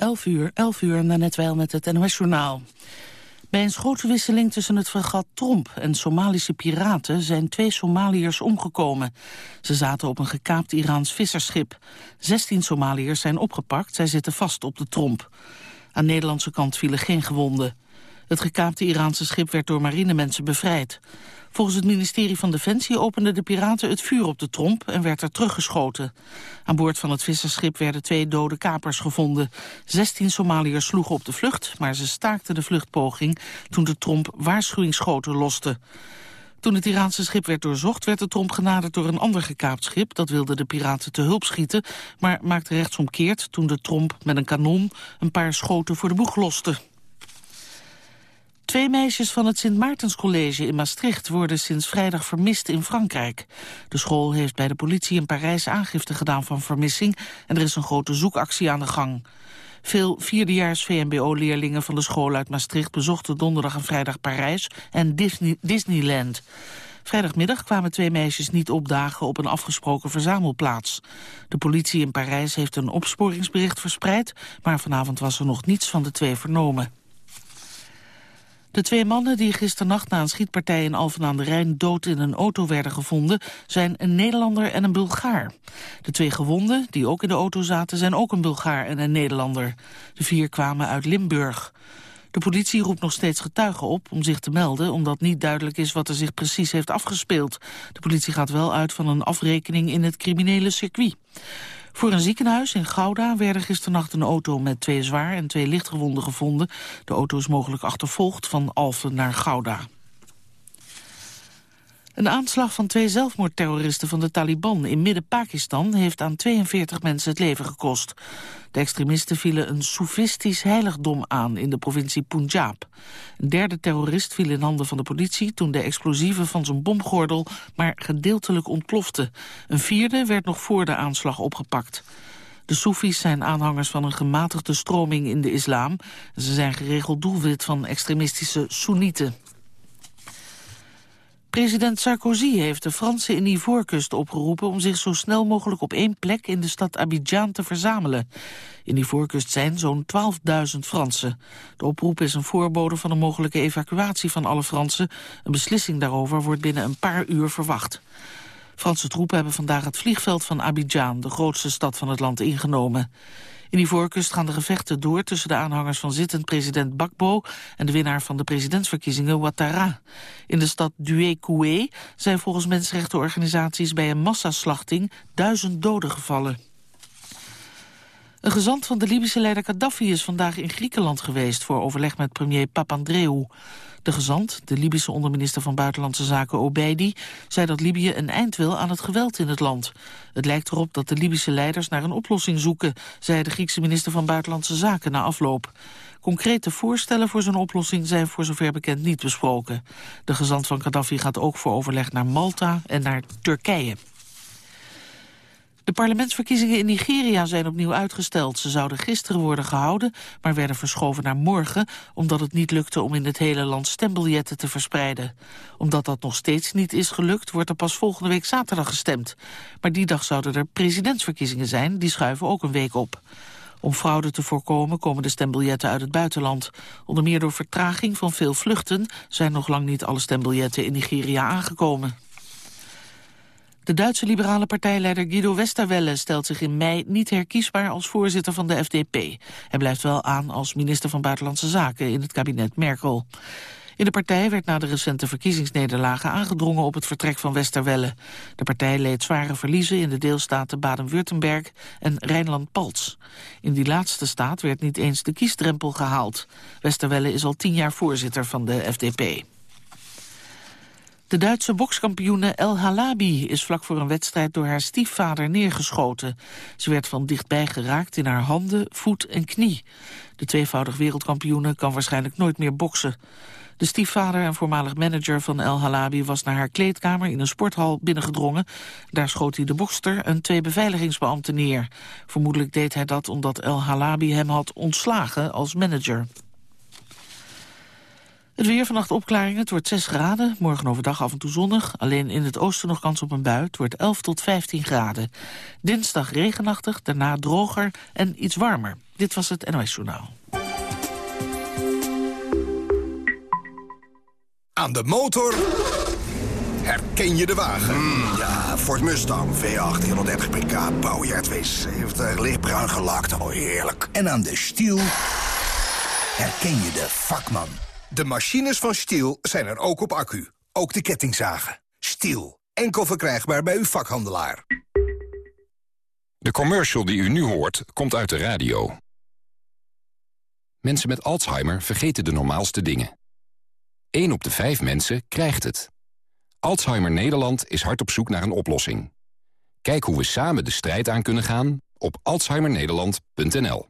11 uur, 11 uur, net wel met het NOS-journaal. Bij een schotwisseling tussen het fregat Tromp en Somalische piraten zijn twee Somaliërs omgekomen. Ze zaten op een gekaapt Iraans visserschip. 16 Somaliërs zijn opgepakt, zij zitten vast op de Tromp. Aan de Nederlandse kant vielen geen gewonden. Het gekaapte Iraanse schip werd door marinemensen bevrijd. Volgens het ministerie van Defensie openden de piraten het vuur op de tromp en werd er teruggeschoten. Aan boord van het visserschip werden twee dode kapers gevonden. Zestien Somaliërs sloegen op de vlucht, maar ze staakten de vluchtpoging toen de tromp waarschuwingsschoten loste. Toen het Iraanse schip werd doorzocht, werd de tromp genaderd door een ander gekaapt schip. Dat wilde de piraten te hulp schieten, maar maakte rechtsomkeerd toen de tromp met een kanon een paar schoten voor de boeg loste. Twee meisjes van het Sint Maartenscollege in Maastricht worden sinds vrijdag vermist in Frankrijk. De school heeft bij de politie in Parijs aangifte gedaan van vermissing en er is een grote zoekactie aan de gang. Veel vierdejaars VMBO-leerlingen van de school uit Maastricht bezochten donderdag en vrijdag Parijs en Disney Disneyland. Vrijdagmiddag kwamen twee meisjes niet opdagen op een afgesproken verzamelplaats. De politie in Parijs heeft een opsporingsbericht verspreid, maar vanavond was er nog niets van de twee vernomen. De twee mannen die gisternacht na een schietpartij in Alphen aan de Rijn dood in een auto werden gevonden, zijn een Nederlander en een Bulgaar. De twee gewonden, die ook in de auto zaten, zijn ook een Bulgaar en een Nederlander. De vier kwamen uit Limburg. De politie roept nog steeds getuigen op om zich te melden... omdat niet duidelijk is wat er zich precies heeft afgespeeld. De politie gaat wel uit van een afrekening in het criminele circuit. Voor een ziekenhuis in Gouda werden gisternacht een auto met twee zwaar en twee lichtgewonden gevonden. De auto is mogelijk achtervolgd van Alphen naar Gouda. Een aanslag van twee zelfmoordterroristen van de Taliban in midden-Pakistan heeft aan 42 mensen het leven gekost. De extremisten vielen een soefistisch heiligdom aan in de provincie Punjab. Een derde terrorist viel in handen van de politie toen de explosieven van zijn bomgordel maar gedeeltelijk ontplofte. Een vierde werd nog voor de aanslag opgepakt. De Soefies zijn aanhangers van een gematigde stroming in de islam. Ze zijn geregeld doelwit van extremistische Soenieten. President Sarkozy heeft de Fransen in Ivoorkust opgeroepen om zich zo snel mogelijk op één plek in de stad Abidjan te verzamelen. In Ivoorkust zijn zo'n 12.000 Fransen. De oproep is een voorbode van een mogelijke evacuatie van alle Fransen. Een beslissing daarover wordt binnen een paar uur verwacht. Franse troepen hebben vandaag het vliegveld van Abidjan, de grootste stad van het land, ingenomen. In die voorkust gaan de gevechten door tussen de aanhangers van zittend president Bakbo en de winnaar van de presidentsverkiezingen Ouattara. In de stad Dué-Koué zijn volgens mensenrechtenorganisaties bij een massaslachting duizend doden gevallen. Een gezant van de Libische leider Gaddafi is vandaag in Griekenland geweest... voor overleg met premier Papandreou. De gezant, de Libische onderminister van Buitenlandse Zaken Obeidi... zei dat Libië een eind wil aan het geweld in het land. Het lijkt erop dat de Libische leiders naar een oplossing zoeken... zei de Griekse minister van Buitenlandse Zaken na afloop. Concrete voorstellen voor zo'n oplossing zijn voor zover bekend niet besproken. De gezant van Gaddafi gaat ook voor overleg naar Malta en naar Turkije. De parlementsverkiezingen in Nigeria zijn opnieuw uitgesteld. Ze zouden gisteren worden gehouden, maar werden verschoven naar morgen... omdat het niet lukte om in het hele land stembiljetten te verspreiden. Omdat dat nog steeds niet is gelukt, wordt er pas volgende week zaterdag gestemd. Maar die dag zouden er presidentsverkiezingen zijn, die schuiven ook een week op. Om fraude te voorkomen komen de stembiljetten uit het buitenland. Onder meer door vertraging van veel vluchten... zijn nog lang niet alle stembiljetten in Nigeria aangekomen. De Duitse liberale partijleider Guido Westerwelle stelt zich in mei niet herkiesbaar als voorzitter van de FDP. Hij blijft wel aan als minister van Buitenlandse Zaken in het kabinet Merkel. In de partij werd na de recente verkiezingsnederlagen aangedrongen op het vertrek van Westerwelle. De partij leed zware verliezen in de deelstaten Baden-Württemberg en Rijnland-Palts. In die laatste staat werd niet eens de kiesdrempel gehaald. Westerwelle is al tien jaar voorzitter van de FDP. De Duitse bokskampioene El Halabi is vlak voor een wedstrijd door haar stiefvader neergeschoten. Ze werd van dichtbij geraakt in haar handen, voet en knie. De tweevoudig wereldkampioene kan waarschijnlijk nooit meer boksen. De stiefvader en voormalig manager van El Halabi was naar haar kleedkamer in een sporthal binnengedrongen. Daar schoot hij de bokster en twee beveiligingsbeambten neer. Vermoedelijk deed hij dat omdat El Halabi hem had ontslagen als manager. Het weer vannacht opklaringen, het wordt 6 graden. Morgen overdag af en toe zonnig. Alleen in het oosten nog kans op een bui. Het wordt 11 tot 15 graden. Dinsdag regenachtig, daarna droger en iets warmer. Dit was het NOS Journaal. Aan de motor herken je de wagen. Mm, ja, Ford Mustang, V8, 130 pk, bouwjaar 72, lichtbruin gelakt, oh heerlijk. En aan de stiel herken je de vakman. De machines van Stiel zijn er ook op accu. Ook de kettingzagen. Stiel. Enkel verkrijgbaar bij uw vakhandelaar. De commercial die u nu hoort, komt uit de radio. Mensen met Alzheimer vergeten de normaalste dingen. 1 op de 5 mensen krijgt het. Alzheimer Nederland is hard op zoek naar een oplossing. Kijk hoe we samen de strijd aan kunnen gaan op alzheimernederland.nl.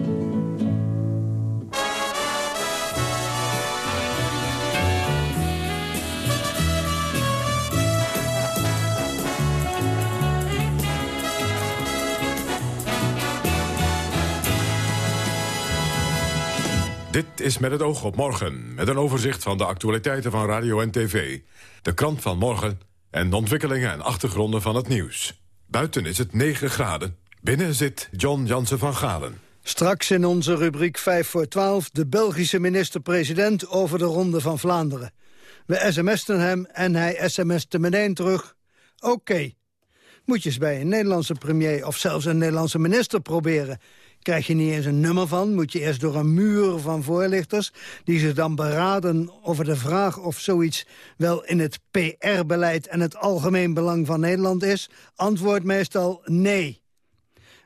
Dit is met het oog op morgen, met een overzicht van de actualiteiten van radio en tv. De krant van morgen en de ontwikkelingen en achtergronden van het nieuws. Buiten is het 9 graden. Binnen zit John Jansen van Galen. Straks in onze rubriek 5 voor 12 de Belgische minister-president over de Ronde van Vlaanderen. We sms'ten hem en hij sms'te meteen terug. Oké. Moet je eens bij een Nederlandse premier of zelfs een Nederlandse minister proberen krijg je niet eens een nummer van. Moet je eerst door een muur van voorlichters... die zich dan beraden over de vraag of zoiets... wel in het PR-beleid en het algemeen belang van Nederland is. Antwoord meestal nee.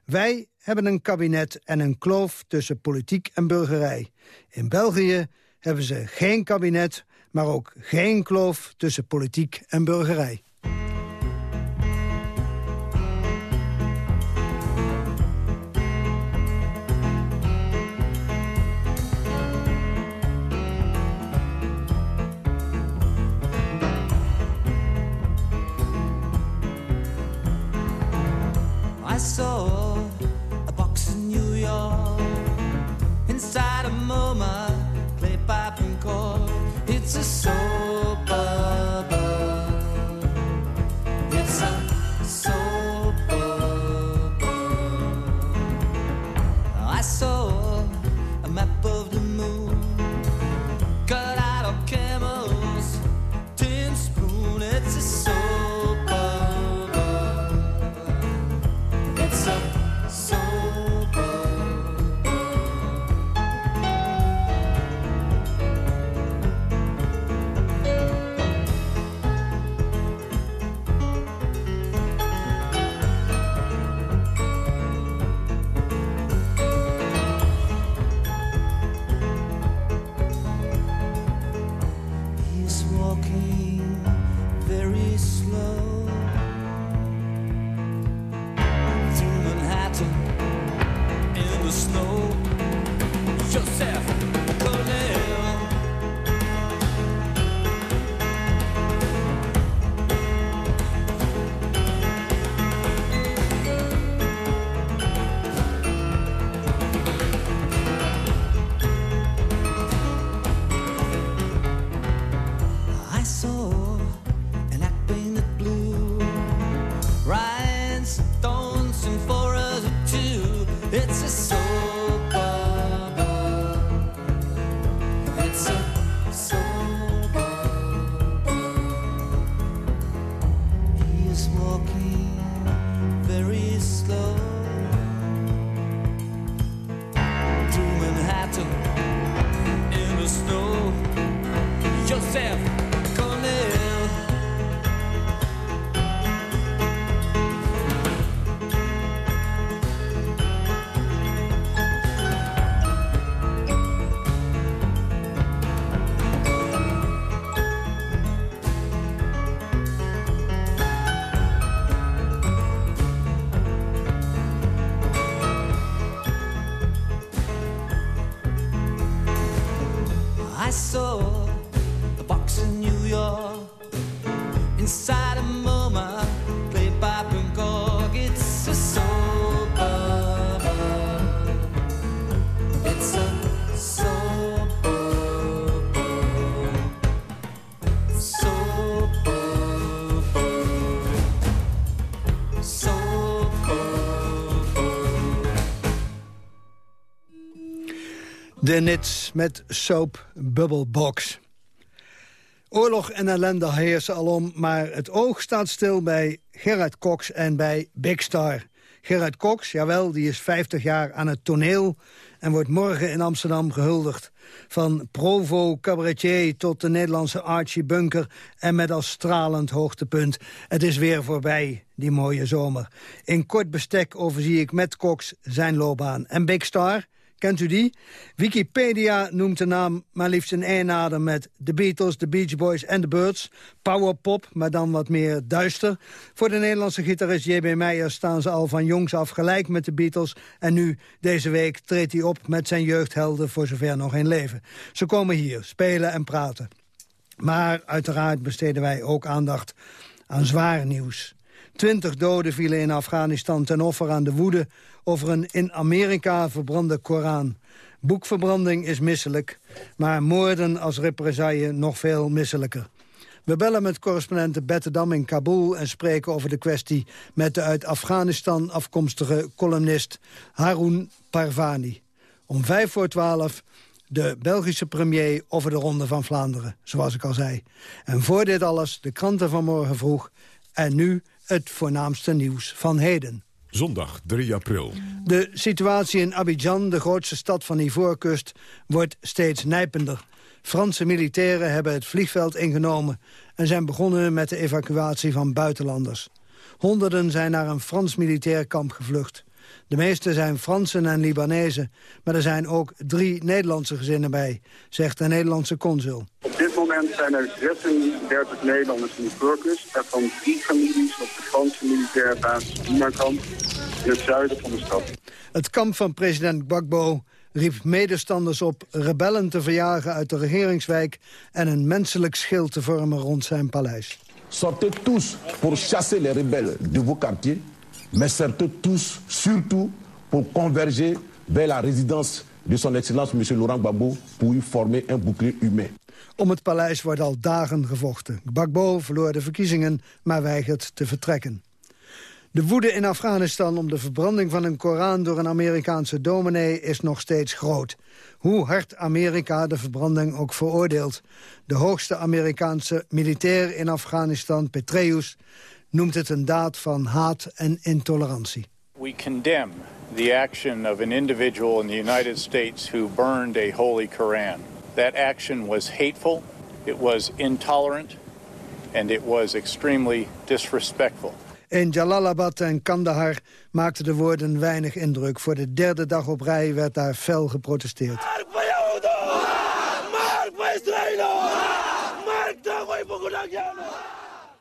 Wij hebben een kabinet en een kloof tussen politiek en burgerij. In België hebben ze geen kabinet, maar ook geen kloof tussen politiek en burgerij. De Nits met Soap Bubble Box. Oorlog en ellende heersen alom, maar het oog staat stil bij Gerard Cox en bij Big Star. Gerard Cox, jawel, die is 50 jaar aan het toneel... en wordt morgen in Amsterdam gehuldigd. Van Provo cabaretier tot de Nederlandse Archie Bunker... en met als stralend hoogtepunt. Het is weer voorbij, die mooie zomer. In kort bestek overzie ik met Cox zijn loopbaan. En Big Star... Kent u die? Wikipedia noemt de naam maar liefst één adem met The Beatles, The Beach Boys en The Birds. Powerpop, maar dan wat meer duister. Voor de Nederlandse gitarist J.B. Meijer staan ze al van jongs af gelijk met de Beatles. En nu, deze week, treedt hij op met zijn jeugdhelden voor zover nog in leven. Ze komen hier, spelen en praten. Maar uiteraard besteden wij ook aandacht aan zwaar nieuws. Twintig doden vielen in Afghanistan ten offer aan de woede... over een in Amerika verbrande Koran. Boekverbranding is misselijk, maar moorden als represaille nog veel misselijker. We bellen met correspondente Bette Dam in Kabul... en spreken over de kwestie met de uit Afghanistan afkomstige columnist Harun Parvani. Om vijf voor twaalf de Belgische premier over de Ronde van Vlaanderen, zoals ik al zei. En voor dit alles de kranten van morgen vroeg... en nu het voornaamste nieuws van heden. Zondag 3 april. De situatie in Abidjan, de grootste stad van Ivoorkust, wordt steeds nijpender. Franse militairen hebben het vliegveld ingenomen... en zijn begonnen met de evacuatie van buitenlanders. Honderden zijn naar een Frans militair kamp gevlucht. De meeste zijn Fransen en Libanezen, maar er zijn ook drie Nederlandse gezinnen bij, zegt de Nederlandse consul. Moment zijn er 36 Nederlanders in de voorkust, waarvan drie families op de Franse militaire basis Dinakamp in het zuiden van de stad. Het kamp van president Gbagbo riep medestanders op rebellen te verjagen uit de regeringswijk en een menselijk schild te vormen rond zijn paleis. Sortez tous pour chasser les rebelles de vos quartiers, mais sortez tous surtout pour converger vers la résidence de son excellence M. Laurent Gbagbo pour y former un bouclier humain. Om het paleis wordt al dagen gevochten. Gbagbo verloor de verkiezingen, maar weigert te vertrekken. De woede in Afghanistan om de verbranding van een Koran door een Amerikaanse dominee is nog steeds groot. Hoe hard Amerika de verbranding ook veroordeelt. De hoogste Amerikaanse militair in Afghanistan, Petraeus, noemt het een daad van haat en intolerantie. We condemn the action of an individual in the United States who burned a holy Quran. That action was hateful, it was intolerant, and it was extremely disrespectful. In Jalalabad en Kandahar maakten de woorden weinig indruk. Voor de derde dag op rij werd daar fel geprotesteerd.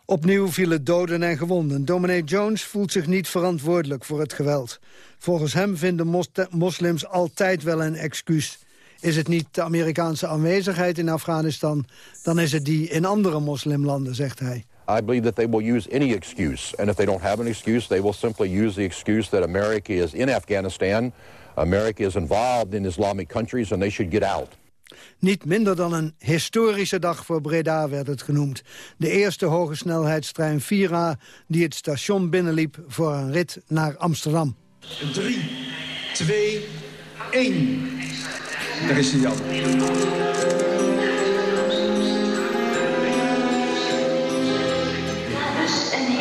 Opnieuw vielen doden en gewonden. Dominee Jones voelt zich niet verantwoordelijk voor het geweld. Volgens hem vinden mos moslims altijd wel een excuus. Is het niet de Amerikaanse aanwezigheid in Afghanistan... dan is het die in andere moslimlanden, zegt hij. I believe that they will use any excuse. And if they don't have an excuse, they will simply use the excuse that America is in Afghanistan. America is involved in Islamic countries and they should get out. Niet minder dan een historische dag voor Breda werd het genoemd. De eerste hogesnelheidstrein Vira die het station binnenliep voor een rit naar Amsterdam. 3, 2, 1. Daar is hij.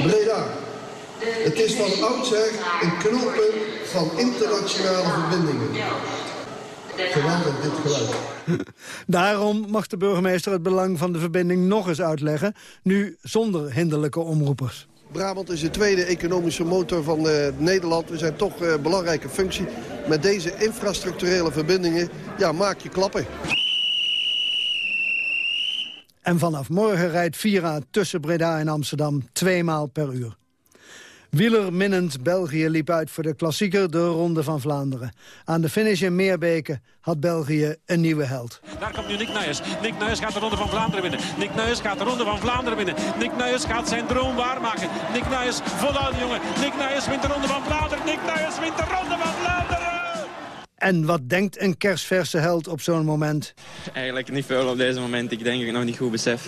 Breda. Het is van oudsher een knooppunt van internationale verbindingen. Geweldig dit geluid. Daarom mag de burgemeester het belang van de verbinding nog eens uitleggen... nu zonder hinderlijke omroepers. Brabant is de tweede economische motor van eh, Nederland. We zijn toch een belangrijke functie. Met deze infrastructurele verbindingen ja, maak je klappen. En vanaf morgen rijdt Vira tussen Breda en Amsterdam twee maal per uur. Wielerminnend België liep uit voor de klassieker de Ronde van Vlaanderen. Aan de finish in Meerbeke had België een nieuwe held. Daar komt nu Nick Nuyers. Nick Nuyers gaat de Ronde van Vlaanderen winnen. Nick Nuyers gaat de Ronde van Vlaanderen winnen. Nick Nuyers gaat zijn droom waarmaken. Nick Nuyers, voluit jongen. Nick Nuyers wint de Ronde van Vlaanderen. Nick Nuyers wint de Ronde van Vlaanderen. En wat denkt een kerstverse held op zo'n moment? Eigenlijk niet veel op deze moment. Ik denk dat ik nog niet goed besef.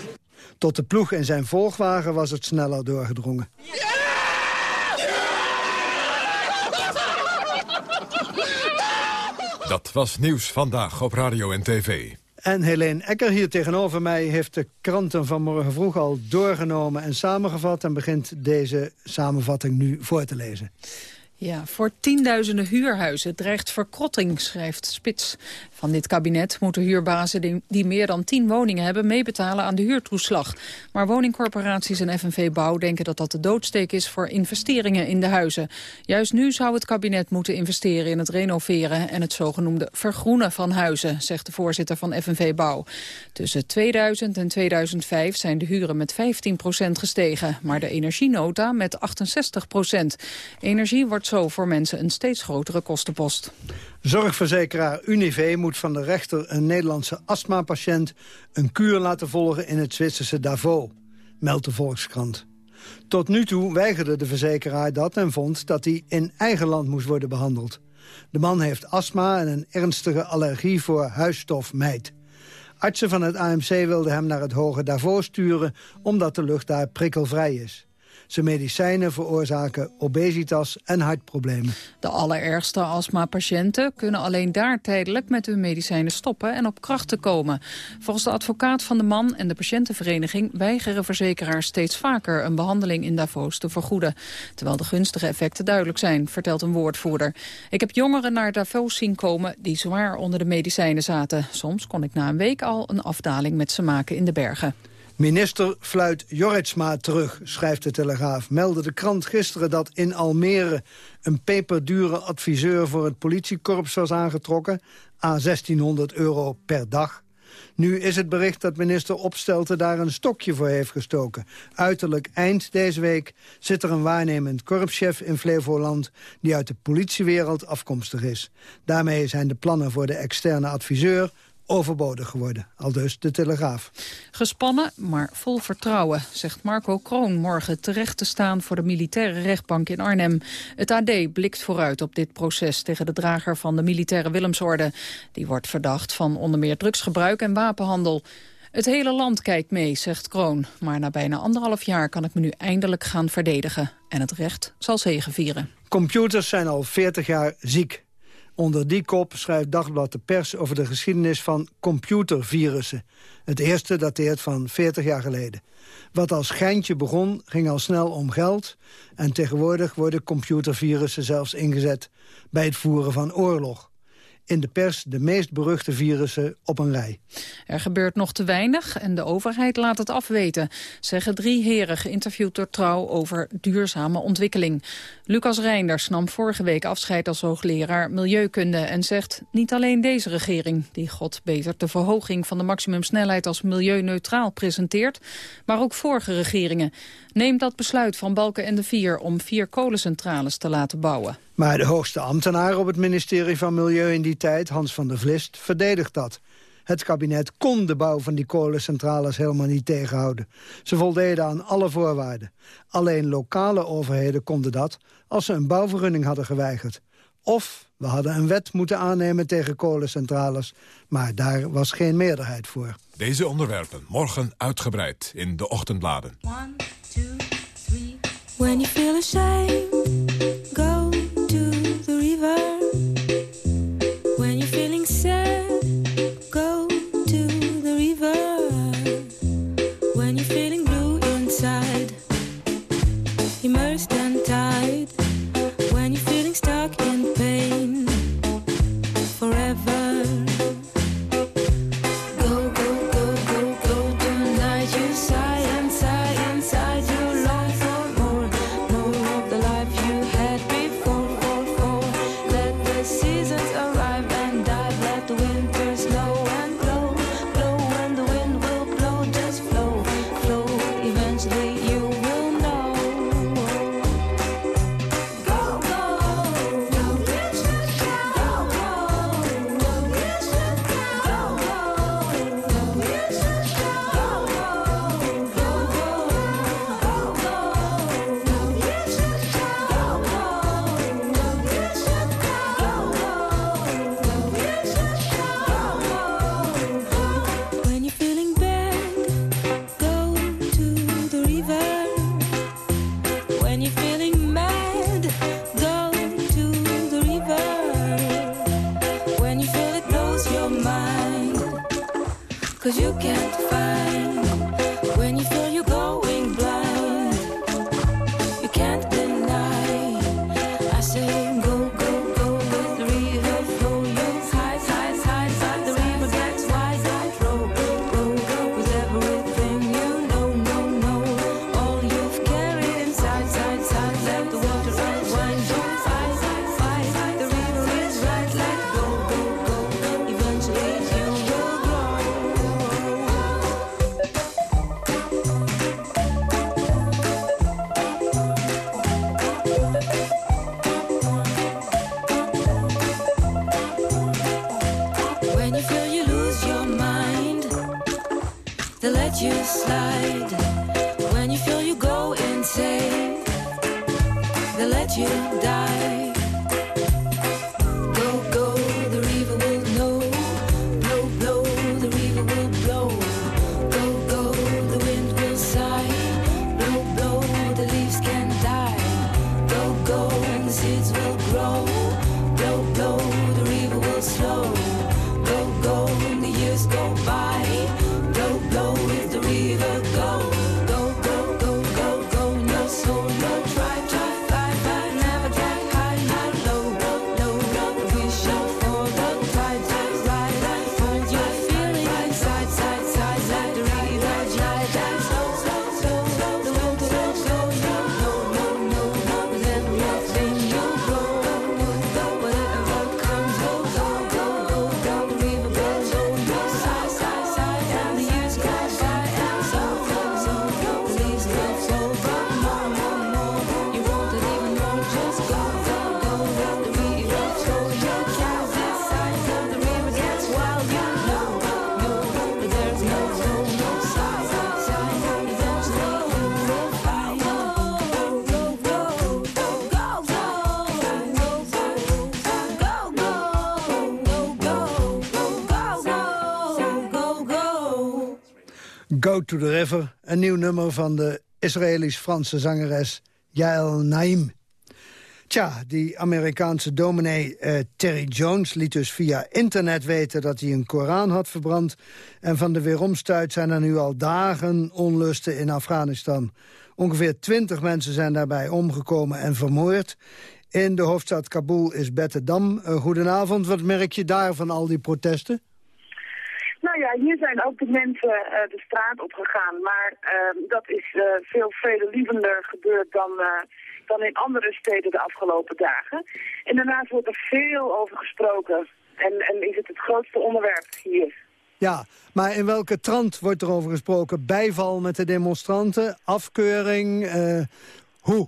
Tot de ploeg in zijn volgwagen was het sneller doorgedrongen. Dat was nieuws vandaag op radio en tv. En Helene Ecker hier tegenover mij heeft de kranten van morgen vroeg al doorgenomen en samengevat... en begint deze samenvatting nu voor te lezen. Ja, voor tienduizenden huurhuizen dreigt verkrotting, schrijft Spits. Van dit kabinet moeten huurbazen die, meer dan tien woningen hebben... meebetalen aan de huurtoeslag. Maar woningcorporaties en FNV Bouw denken dat dat de doodsteek is... voor investeringen in de huizen. Juist nu zou het kabinet moeten investeren in het renoveren... en het zogenoemde vergroenen van huizen, zegt de voorzitter van FNV Bouw. Tussen 2000 en 2005 zijn de huren met 15% gestegen... maar de energienota met 68% Energie wordt zo voor mensen een steeds grotere kostenpost. Zorgverzekeraar Unive moet van de rechter een Nederlandse astmapatiënt... een kuur laten volgen in het Zwitserse Davos, meldt de Volkskrant. Tot nu toe weigerde de verzekeraar dat en vond dat hij in eigen land moest worden behandeld. De man heeft astma en een ernstige allergie voor huisstofmijt. Artsen van het AMC wilden hem naar het hoge Davos sturen... omdat de lucht daar prikkelvrij is. Zijn medicijnen veroorzaken obesitas en hartproblemen. De allerergste astmapatiënten kunnen alleen daar tijdelijk met hun medicijnen stoppen en op krachten komen. Volgens de advocaat van de man en de patiëntenvereniging weigeren verzekeraars steeds vaker een behandeling in Davos te vergoeden. Terwijl de gunstige effecten duidelijk zijn, vertelt een woordvoerder. Ik heb jongeren naar Davos zien komen die zwaar onder de medicijnen zaten. Soms kon ik na een week al een afdaling met ze maken in de bergen. Minister fluit Jorritsma terug, schrijft de Telegraaf. Meldde de krant gisteren dat in Almere... een peperdure adviseur voor het politiekorps was aangetrokken... aan 1600 euro per dag. Nu is het bericht dat minister Opstelten daar een stokje voor heeft gestoken. Uiterlijk eind deze week zit er een waarnemend korpschef in Flevoland... die uit de politiewereld afkomstig is. Daarmee zijn de plannen voor de externe adviseur overbodig geworden. Al dus de Telegraaf. Gespannen, maar vol vertrouwen, zegt Marco Kroon morgen terecht te staan voor de militaire rechtbank in Arnhem. Het AD blikt vooruit op dit proces tegen de drager van de militaire Willemsorde. Die wordt verdacht van onder meer drugsgebruik en wapenhandel. Het hele land kijkt mee, zegt Kroon. Maar na bijna anderhalf jaar kan ik me nu eindelijk gaan verdedigen. En het recht zal zegevieren. Computers zijn al 40 jaar ziek. Onder die kop schrijft Dagblad de Pers over de geschiedenis van computervirussen. Het eerste dateert van 40 jaar geleden. Wat als geintje begon, ging al snel om geld... en tegenwoordig worden computervirussen zelfs ingezet bij het voeren van oorlog in de pers de meest beruchte virussen op een rij. Er gebeurt nog te weinig en de overheid laat het afweten... zeggen drie heren geïnterviewd door Trouw over duurzame ontwikkeling. Lucas Reinders nam vorige week afscheid als hoogleraar Milieukunde... en zegt niet alleen deze regering, die god beter de verhoging... van de maximumsnelheid als milieuneutraal presenteert... maar ook vorige regeringen. Neemt dat besluit van Balken en de Vier om vier kolencentrales te laten bouwen. Maar de hoogste ambtenaar op het ministerie van Milieu in die tijd, Hans van der Vlist, verdedigt dat. Het kabinet kon de bouw van die kolencentrales helemaal niet tegenhouden. Ze voldeden aan alle voorwaarden. Alleen lokale overheden konden dat als ze een bouwvergunning hadden geweigerd. Of we hadden een wet moeten aannemen tegen kolencentrales, maar daar was geen meerderheid voor. Deze onderwerpen morgen uitgebreid in de ochtendbladen. One, two, three. When you feel ashamed, Go to the River, een nieuw nummer van de Israëlisch-Franse zangeres Yael Naim. Tja, die Amerikaanse dominee eh, Terry Jones liet dus via internet weten dat hij een Koran had verbrand. En van de weeromstuit zijn er nu al dagen onlusten in Afghanistan. Ongeveer twintig mensen zijn daarbij omgekomen en vermoord. In de hoofdstad Kabul is Bette Dam. Eh, goedenavond, wat merk je daar van al die protesten? Nou ja, hier zijn ook de mensen eh, de straat op gegaan. Maar eh, dat is eh, veel vredelievender gebeurd dan, eh, dan in andere steden de afgelopen dagen. En daarnaast wordt er veel over gesproken. En, en is het het grootste onderwerp hier. Ja, maar in welke trant wordt er over gesproken? Bijval met de demonstranten, afkeuring, hoe?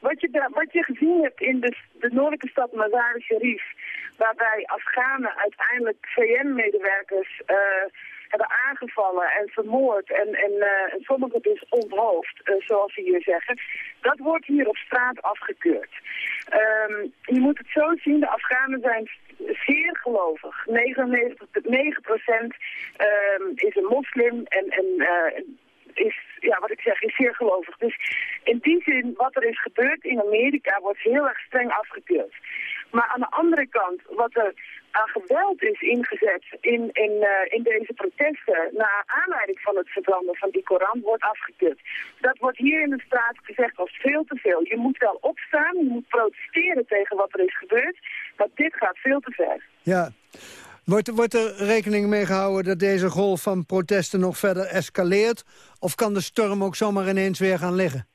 Wat je, wat je gezien hebt in de, de noordelijke stad Mazar-e-Sharif... waarbij Afghanen uiteindelijk VN-medewerkers eh, hebben aangevallen en vermoord... en, en, eh, en sommigen dus onthoofd, eh, zoals ze hier zeggen... dat wordt hier op straat afgekeurd. Ehm, je moet het zo zien, de Afghanen zijn zeer gelovig. 99, 9 procent ehm, is een moslim en... en is, ja, wat ik zeg, is zeer gelovig. Dus in die zin, wat er is gebeurd in Amerika, wordt heel erg streng afgekeurd. Maar aan de andere kant, wat er aan geweld is ingezet in, in, eh, in deze protesten... naar aanleiding van het verbranden van die Koran, wordt afgekeurd. Dat wordt hier in de straat gezegd als veel te veel. Je moet wel opstaan, je moet protesteren tegen wat er is gebeurd... maar dit gaat veel te ver. Ja. Wordt, wordt er rekening mee gehouden dat deze golf van protesten nog verder escaleert? Of kan de storm ook zomaar ineens weer gaan liggen?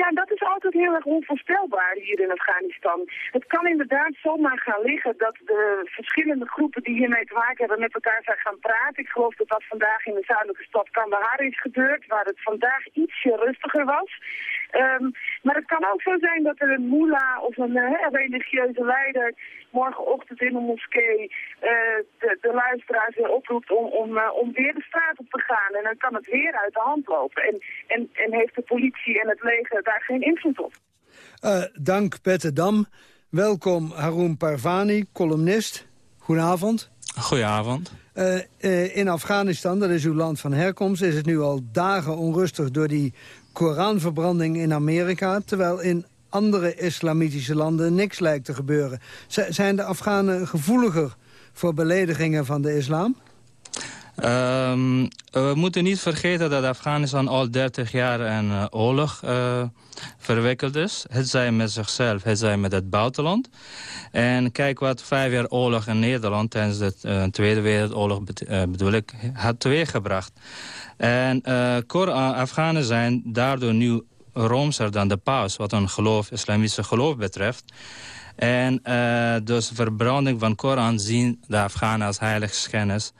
Ja, dat is altijd heel erg onvoorspelbaar hier in Afghanistan. Het kan inderdaad zomaar gaan liggen dat de verschillende groepen die hiermee te maken hebben met elkaar zijn gaan praten. Ik geloof dat dat vandaag in de zuidelijke stad Kandahar is gebeurd, waar het vandaag ietsje rustiger was. Ehm, maar het kan ook zo zijn dat er een mullah of een eh, religieuze leider morgenochtend in een moskee eh, de, de luisteraars weer oproept om, om, eh, om weer de straat op te gaan. En dan kan het weer uit de hand lopen. En, en, en heeft de politie en het leger daar geen invloed op. Eh, dank Bette Dam. Welkom Haroun Parvani, columnist. Goedenavond. Goedenavond. Eh, eh, in Afghanistan, dat is uw land van herkomst... is het nu al dagen onrustig door die Koranverbranding in Amerika... terwijl in andere islamitische landen niks lijkt te gebeuren. Zijn de Afghanen gevoeliger voor beledigingen van de islam? Ehm, we moeten niet vergeten dat Afghanistan al 30 jaar een uh, oorlog uh, verwikkeld is. Het zij met zichzelf, het zij met het buitenland. En kijk wat vijf jaar oorlog in Nederland... tijdens de uh, Tweede Wereldoorlog bedoel ik, had teweeggebracht. En Afghanen zijn daardoor nu roomser dan de paus... wat een geloof, islamitische geloof betreft. En uh, dus verbranding van Koran zien de Afghanen als heiligschennis...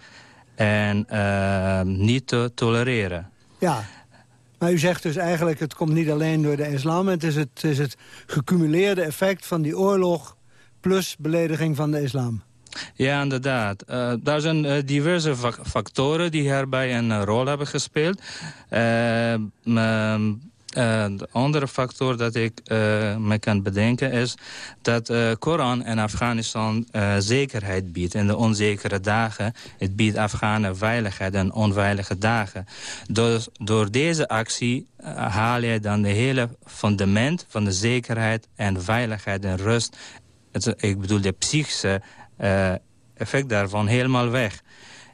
en uh, niet te tolereren. Ja, maar u zegt dus eigenlijk... het komt niet alleen door de islam... het is het, is het gecumuleerde effect van die oorlog... plus belediging van de islam. Ja, inderdaad. Uh, daar zijn uh, diverse factoren die hierbij een rol hebben gespeeld. Uh, de andere factor dat ik me kan bedenken is dat Koran en Afghanistan zekerheid biedt. In de onzekere dagen, het biedt Afghanen veiligheid en onveilige dagen. Dus door deze actie haal je dan de hele fundament van de zekerheid en veiligheid en rust. Het, ik bedoel de psychische effect daarvan helemaal weg.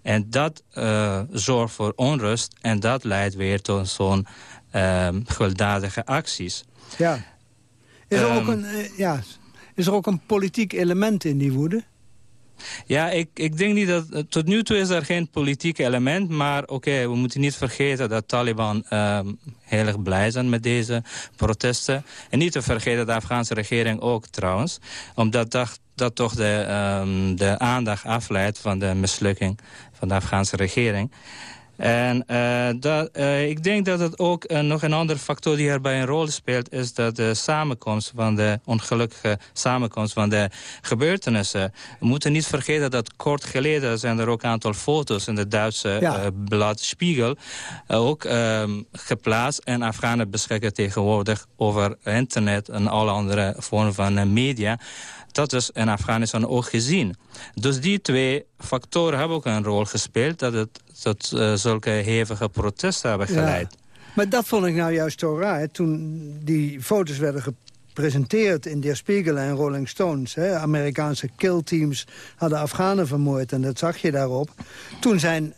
En dat zorgt voor onrust en dat leidt weer tot zo'n uh, gewelddadige acties. Ja. Is er, ook een, uh, ja. is er ook een politiek element in die woede? Ja, ik, ik denk niet dat... Tot nu toe is er geen politiek element. Maar oké, okay, we moeten niet vergeten dat Taliban uh, heel erg blij zijn met deze protesten. En niet te vergeten de Afghaanse regering ook trouwens. Omdat dat, dat toch de, um, de aandacht afleidt van de mislukking van de Afghaanse regering. En uh, dat, uh, ik denk dat het ook uh, nog een andere factor die hierbij een rol speelt... is dat de samenkomst van de ongelukkige samenkomst van de gebeurtenissen. We moeten niet vergeten dat kort geleden zijn er ook een aantal foto's... in de Duitse ja. blad Spiegel ook ehm, geplaatst. En Afghanen beschikken tegenwoordig over internet en alle andere vormen van media dat is in Afghanistan ook gezien. Dus die twee factoren hebben ook een rol gespeeld... dat het tot uh, zulke hevige protesten hebben geleid. Ja. Maar dat vond ik nou juist zo raar. Toen die foto's werden gepresenteerd in Der Spiegel en Rolling Stones... Hè, Amerikaanse killteams hadden Afghanen vermoord... en dat zag je daarop. Toen zijn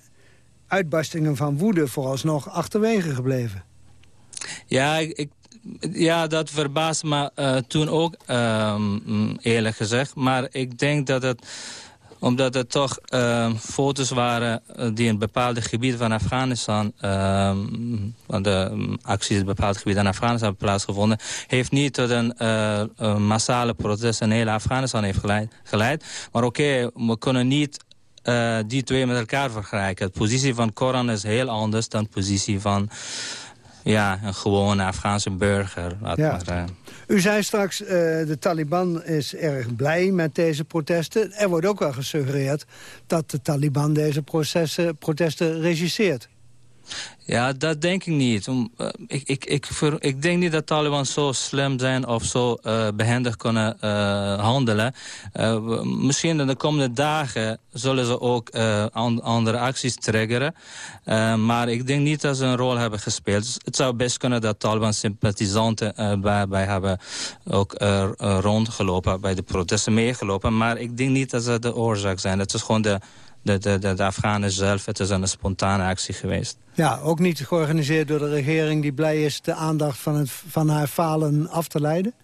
uitbarstingen van woede vooralsnog achterwege gebleven. Ja, ik, ja, dat verbaast me uh, toen ook, uh, eerlijk gezegd. Maar ik denk dat het omdat het toch uh, foto's waren die in een bepaalde gebied van Afghanistan... Uh, de acties in een bepaald gebied van Afghanistan hebben plaatsgevonden... heeft niet tot een uh, massale protest in heel Afghanistan heeft geleid. geleid. Maar oké, we kunnen niet die twee met elkaar vergelijken. De positie van Koran is heel anders dan de positie van ja, een gewone Afghaanse burger. Ja. maar, uh... U zei straks, uh, de Taliban is erg blij met deze protesten. Er wordt ook wel gesuggereerd dat de Taliban deze processen, protesten regisseert. Ja, dat denk ik niet. Om, uh, ik, ik, ik, ik denk niet dat Taliban zo slim zijn of zo uh, behendig kunnen uh, handelen. misschien in de komende dagen zullen ze ook an, andere acties triggeren. maar ik denk niet dat ze een rol hebben gespeeld. Dus het zou best kunnen dat Taliban-sympathisanten bij hebben ook rondgelopen, bij de protesten meegelopen. Maar ik denk niet dat ze de oorzaak zijn. Het is gewoon de de, de, de, de Afghanen zelf. Het is een spontane actie geweest. Ja, ook niet georganiseerd door de regering die blij is... de aandacht van, het, van haar falen af te leiden?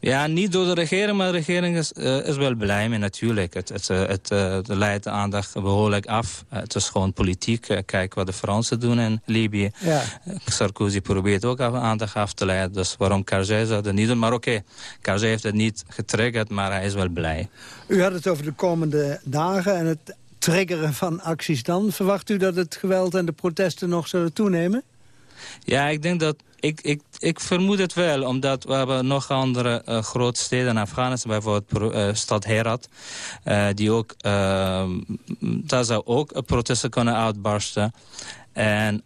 Ja, niet door de regering, maar de regering is, uh, is wel blij mee natuurlijk. Het, het, uh, het uh, leidt de aandacht behoorlijk af. het is gewoon politiek. kijk wat de Fransen doen in Libië. Ja. Sarkozy probeert ook aandacht af te leiden. Dus waarom Karzai zou dat niet doen? Maar oké, okay, Karzai heeft het niet getriggerd, maar hij is wel blij. U had het over de komende dagen en het triggeren van acties dan. Verwacht u dat het geweld en de protesten nog zullen toenemen? Ja, ik denk dat... Ik, ik, ik vermoed het wel, omdat we hebben nog andere uh, grote steden in Afghanistan, bijvoorbeeld uh, stad Herat, uh, die ook, daar zou ook protesten kunnen uitbarsten. En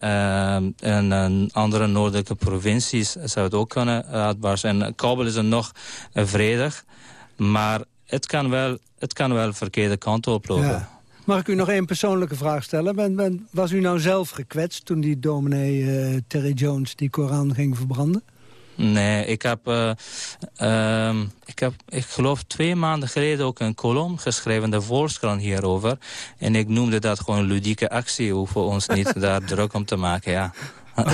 in andere noordelijke provincies zou het ook kunnen uitbarsten. En Kabul is er nog vredig, maar het kan wel, het kan wel verkeerde kant oplopen. Ja. Mag ik u nog één persoonlijke vraag stellen? Ben, ben, was u nou zelf gekwetst toen die dominee uh, Terry Jones die Koran ging verbranden? Nee, ik heb, eh, ehm, ik heb, ik geloof twee maanden geleden ook een kolom geschreven in de Volkskrant hierover. En ik noemde dat gewoon ludieke actie. Hoeven ons niet daar druk om te maken, ja.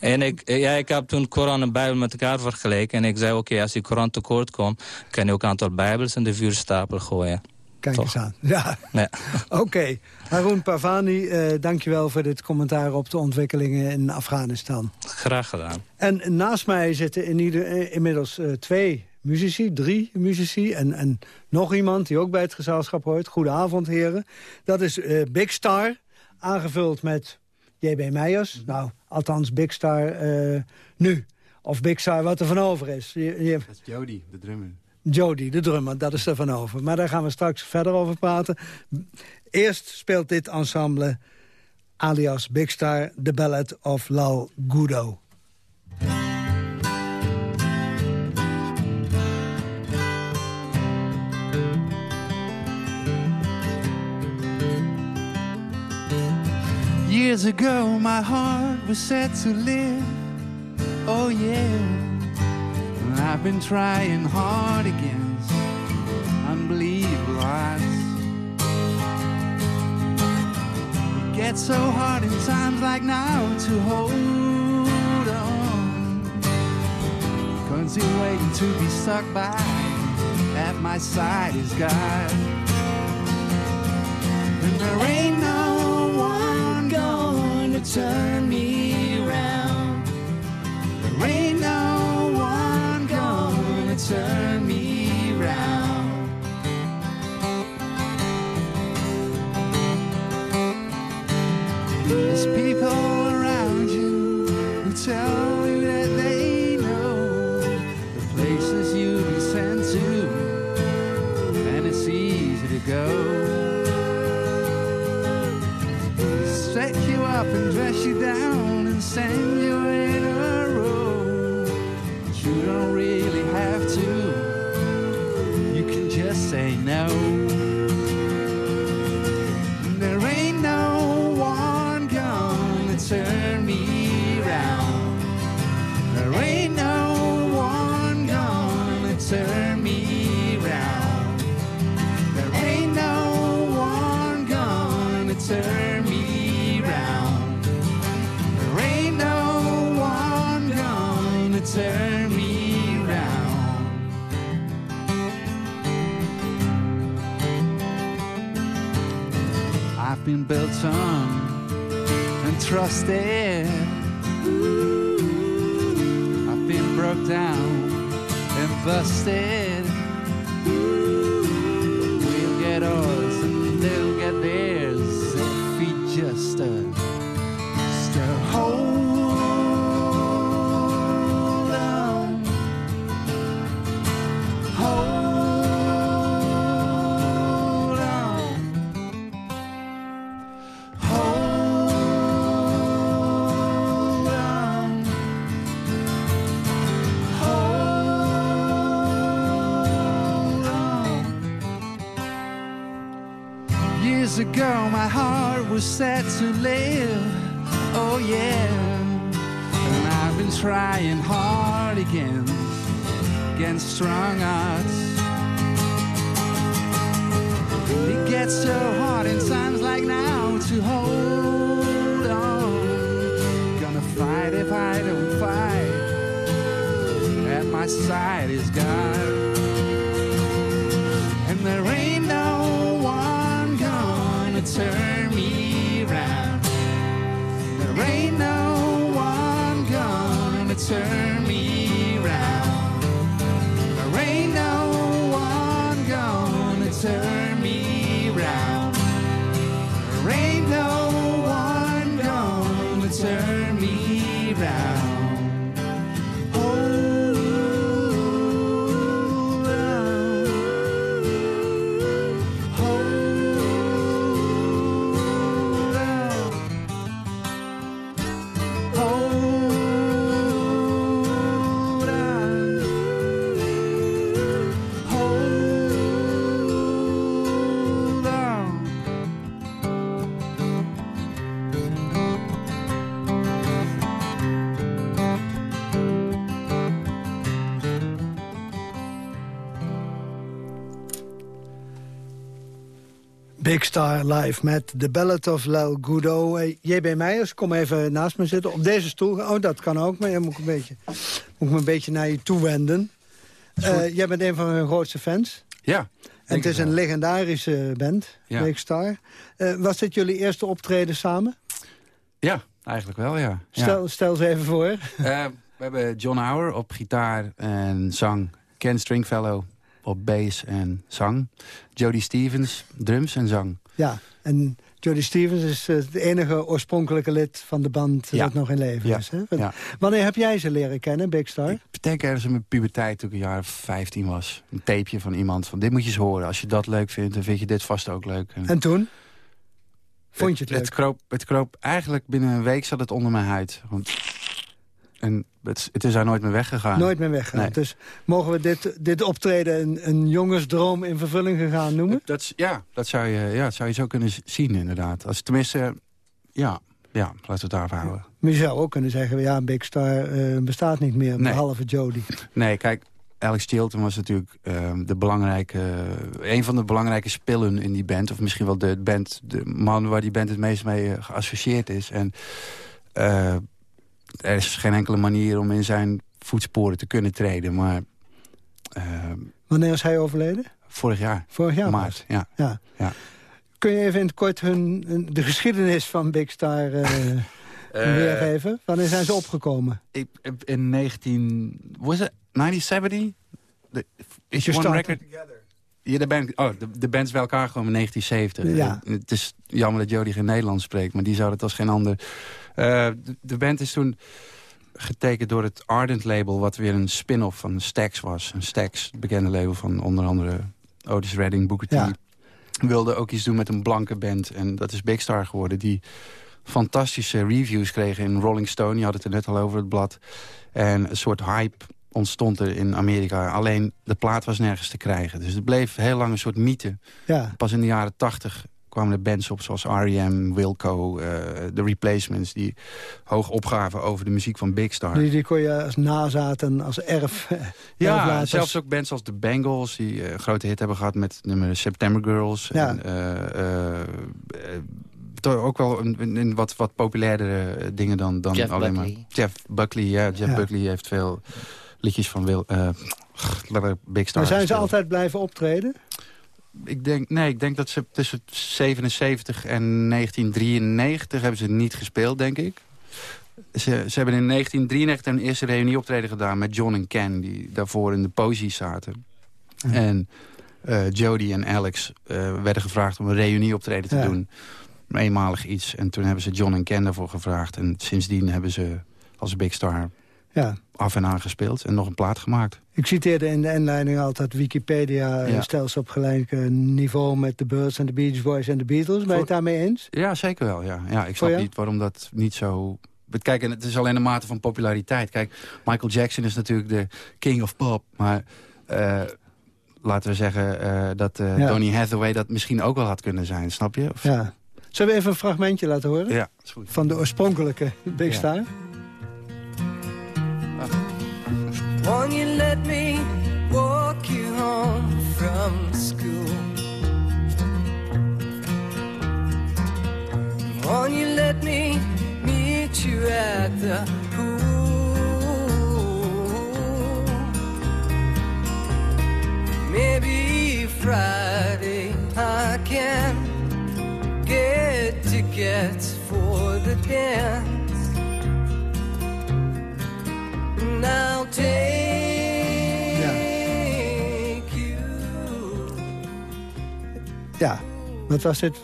En ik, ja, ik heb toen Koran en Bijbel met elkaar vergeleken. En ik zei, oké, als die Koran tekort komt... kan je ook een aantal Bijbels in de vuurstapel gooien. Kijk Toch? eens aan. Ja. Ja. Oké. Haroon Pavani, eh dankjewel voor dit commentaar op de ontwikkelingen in Afghanistan. Graag gedaan. En naast mij zitten in ieder, eh, inmiddels eh, twee muzici, drie muzici... En, en nog iemand die ook bij het gezelschap hoort. Goedenavond, heren. Dat is eh, Big Star, aangevuld met J.B. Meijers. Nou, althans Big Star eh, nu. Of Big Star wat er van over is. Je, je, Dat is Jody, de drummer. Jody, de drummer, dat is er van over. Maar daar gaan we straks verder over praten. Eerst speelt dit ensemble, alias Big Star... The Ballad of Lal Gudo. Years ago, my heart was set to live. Oh, yeah. I've been trying hard against unbelievable odds. It gets so hard in times like now to hold on. Continuing to be stuck by at my side is God. And there ain't no one gonna turn built on and trusted. I've been broke down and busted. Ago, my heart was set to live. Oh, yeah. And I've been trying hard against, against strong odds. It gets so hard in times like now to hold on. Gonna fight if I don't fight. At my side is God. Turn Star live met The Ballad of Lel Gudo. J.B. Meijers, kom even naast me zitten. Op deze stoel. Oh, dat kan ook, maar je moet, een beetje, moet me een beetje naar je toe wenden. Eh, jij bent een van hun grootste fans. Ja. En het is een legendarische band, Ja. Big Star. Eh, was dit jullie eerste optreden samen? Ja, eigenlijk wel, ja. ja. Stel, stel ze even voor. Eh, we hebben John Hauer op gitaar en zang. Ken Stringfellow op bass en zang. Jody Stevens, drums en zang. Ja, en Jody Stevens is eh, het enige oorspronkelijke lid van de band Ja. dat nog in leven Ja. is. Hè? Ja. Wanneer heb jij ze leren kennen, Big Star? Ik denk ergens in mijn puberteit toen ik een jaar of 15 was. Een tapeje van iemand van dit moet je eens horen. Als je dat leuk vindt, dan vind je dit vast ook leuk. En toen? Vond je het leuk? Het kroop, het kroop eigenlijk binnen een week zat het onder mijn huid. Want, en het, het is daar nooit meer weggegaan. Nooit meer weggaan. Nee. Dus mogen we dit, dit optreden een, een jongensdroom in vervulling gegaan noemen? Dat, ja, dat zou, je, ja, dat zou je zo kunnen zien inderdaad. Als, tenminste, ja, ja, laten we het daarover houden. Maar je zou ook kunnen zeggen, ja, Big Star eh, bestaat niet meer, Nee. behalve Jody. Nee, kijk, Alex Chilton was natuurlijk ehm, de belangrijke, een van de belangrijke spillen in die band. Of misschien wel de band, de man waar die band het meest mee eh, geassocieerd is. En eh, er is geen enkele manier om in zijn voetsporen te kunnen treden. Maar ehm, Wanneer is hij overleden? vorig jaar, Vorig jaar maart, ja. Ja. ja. Kun je even in het kort hun, de geschiedenis van Big Star eh, weergeven? Wanneer zijn ze opgekomen? Ik, in 19... Was het 1970? De, is You One Record... Ja, de band, oh, de, de band is bij elkaar gekomen in 1970. Ja. Het is jammer dat Jody geen Nederlands spreekt, maar die zou het als geen ander. Eh, de, de band is toen getekend door het Ardent label... wat weer een spin-off van Stax was. Een Stax, het bekende label van onder andere Otis Redding, Booker T. Ja. Wilde ook iets doen met een blanke band. En dat is Big Star geworden, die fantastische reviews kregen in Rolling Stone. Je had het er net al over, het blad. En een soort hype ontstond er in Amerika. Alleen de plaat was nergens te krijgen. Dus het bleef heel lang een soort mythe. Ja. Pas in de jaren tachtig kwamen er bands op zoals R.E.M., Wilco, eh, The Replacements... die hoog opgaven over de muziek van Big Star. Die, die kon je als nazaten, als erf... Ja, zelfs ook bands als de Bangles... die eh, een grote hit hebben gehad met het nummer September Girls. Ja. En, eh, ook wel een, een- een wat, wat populairdere dingen dan, dan Jeff alleen Buckley. maar... Jeff Buckley, ja. Jeff Ja. Buckley heeft veel liedjes van Wil, eh, Big Star Maar zijn ze altijd blijven optreden? Ik denk, nee, ik denk dat ze tussen 77 en 1993 hebben ze niet gespeeld, denk ik. Ze, ze hebben in 1993 een eerste reunieoptreden gedaan met John en Ken... die daarvoor in de posies zaten. En eh, Jody en Alex eh, werden gevraagd om een reunieoptreden te Ja. doen. Eenmalig iets. En toen hebben ze John en Ken daarvoor gevraagd. En sindsdien hebben ze als Big Star Ja. af en aan gespeeld. En nog een plaat gemaakt. Ik citeerde in de inleiding altijd Wikipedia... eh, Ja. stelt ze op gelijk eh, niveau met de Birds en de Beach Boys en de Beatles. Ben je het daarmee eens? Ja, zeker wel. Ja. Ja, ik snap niet waarom dat niet zo... Kijk, en het is alleen een mate van populariteit. Kijk, Michael Jackson is natuurlijk de king of pop. Maar eh, laten we zeggen eh, dat eh Ja. Donny Hathaway dat misschien ook wel had kunnen zijn. Snap je? Of- Ja. Zullen we even een fragmentje laten horen? Ja, is goed. Van de oorspronkelijke Big Ja. Won't you let me walk you home from school? Won't you let me meet you at the pool? Maybe Friday I can get tickets for the dance. And I'll take Wat was dit?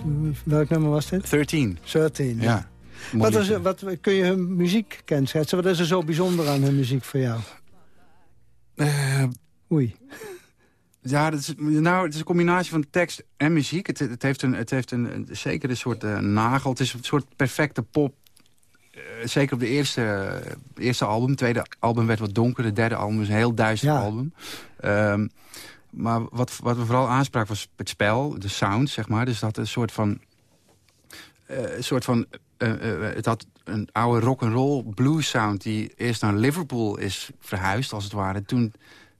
Welk nummer was dit? 13. 13, ja. Ja. Wat, liedje. wat kun je hun muziek kenschetsen? Wat is er zo bijzonder aan hun muziek voor jou? Eh, Oei. Ja, dat is, nou, het is een combinatie van tekst en muziek. Het, het heeft, een, het heeft een, een zeker een soort eh, nagel. Het is een soort perfecte pop. Eh, zeker op de eerste, eerste album. Het tweede album werd wat donker. Het derde album is een heel duister Ja. album. Ehm, maar wat, wat we vooral aanspraken was het spel, de sound, zeg maar. Dus dat een soort van... eh, een soort van eh, eh, het had een oude rock and roll blues sound die eerst naar Liverpool is verhuisd, als het ware. Toen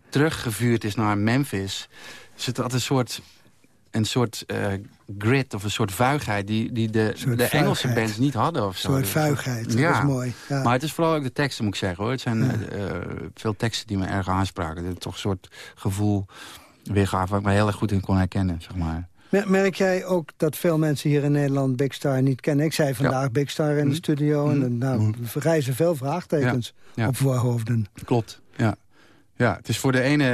teruggevuurd is naar Memphis. Dus het had een soort een soort grit of een soort vuigheid... die, die de, soort de Engelse bands niet hadden. Of Een zo. soort Dus- vuigheid, dat is mooi. Ja. Maar het is vooral ook de teksten, moet ik zeggen. hoor. Het zijn veel teksten die me erg aanspraken. Is toch een soort gevoel weergave waar ik me heel erg goed in kon herkennen, zeg maar. Mer- Merk jij ook dat veel mensen hier in Nederland Big Star niet kennen? Ik zei vandaag Big Star in de studio en dan nou, reizen veel vraagtekens Ja, ja. op voorhoofden. Klopt, ja. Ja, het is voor de ene,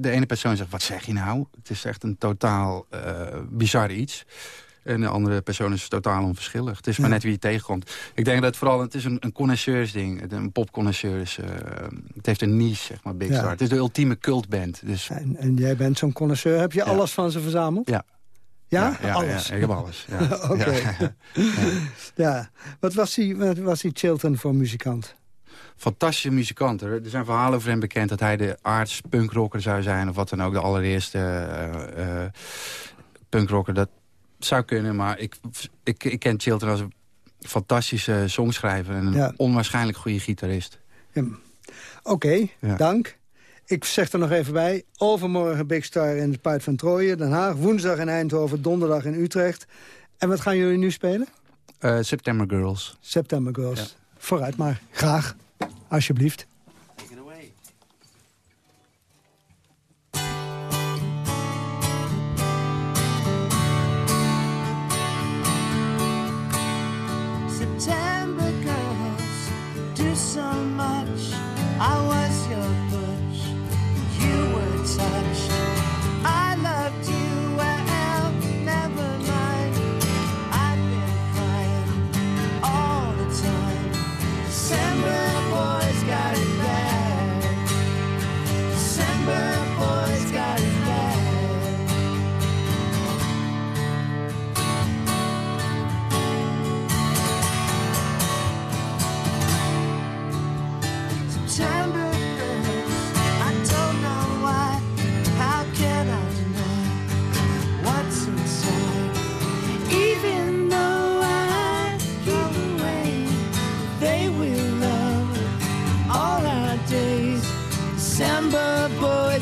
de, ene persoon zegt, wat zeg je nou? Het is echt een totaal eh bizar iets. En de andere persoon is totaal onverschillig. Het is maar net wie je tegenkomt. Ik denk dat het vooral, het is een, een connoisseursding. Een popconnoisseurs. eh het heeft een niche, zeg maar, Big Ja. Star. Het is de ultieme cultband. Dus, En, en jij bent zo'n connoisseur. Heb je alles van ze verzameld? Ja. Ja? Alles? ik heb alles, ja. Oké. Ja. Wat was die, wat was die Chilton voor muzikant? fantastische muzikant. Er zijn verhalen over hem bekend dat hij de aards punkrocker zou zijn... of wat dan ook, de allereerste eh, eh, punkrocker. Dat zou kunnen, maar ik, ik, ik ken Chilton als een fantastische songschrijver... en een Ja. onwaarschijnlijk goede gitarist. Oké, Ja. dank. Ik zeg er nog even bij. Overmorgen Big Star in het Puit van Trooien, Den Haag. Woensdag in Eindhoven, donderdag in Utrecht. En wat gaan jullie nu spelen? Eh, September Girls. September Girls. Vooruit maar. Graag. Alsjeblieft.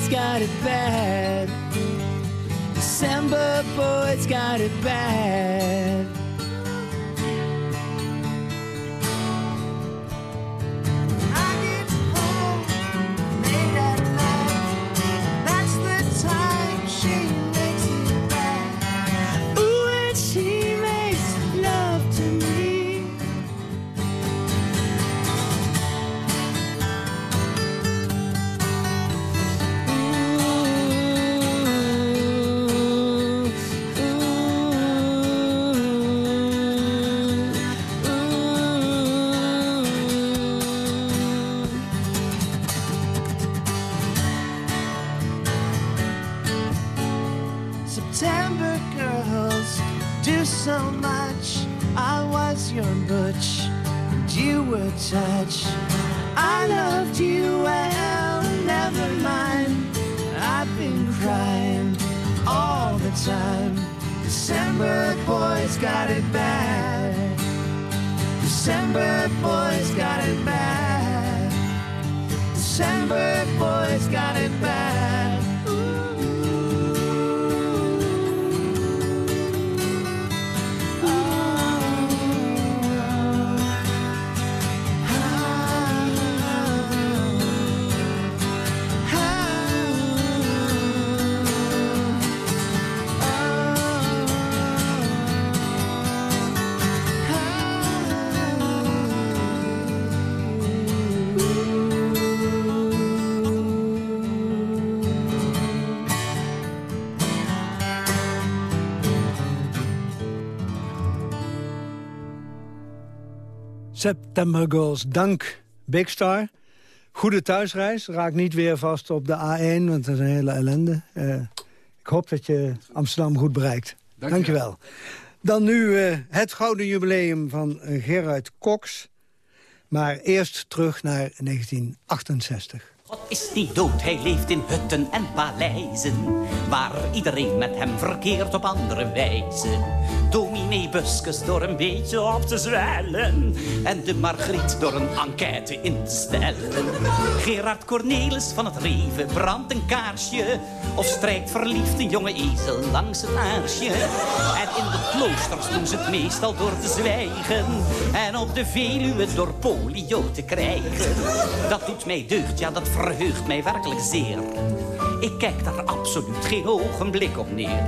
Boys got it bad. December boys got it bad. September Girls, dank Big Star. Goede thuisreis. Raak niet weer vast op de A1, want dat is een hele ellende. Eh, ik hoop dat je Amsterdam goed bereikt. Dank, je wel. Dan nu eh, het gouden jubileum van eh, Gerard Cox. Maar eerst terug naar 1968. God is niet dood, hij leeft in hutten en paleizen. Waar iedereen met hem verkeert op andere wijze. Dominee Buskus door een beetje op te zwellen. En de Margriet door een enquête in te stellen. Gerard Cornelis van het Reven brandt een kaarsje. Of strijkt verliefd een jonge ezel langs het aarsje. En in de kloosters doen ze het meestal door te zwijgen. En op de Veluwe door polio te krijgen. Dat doet mij deugd, ja dat verheugt mij werkelijk zeer. Ik kijk daar absoluut geen ogenblik op neer.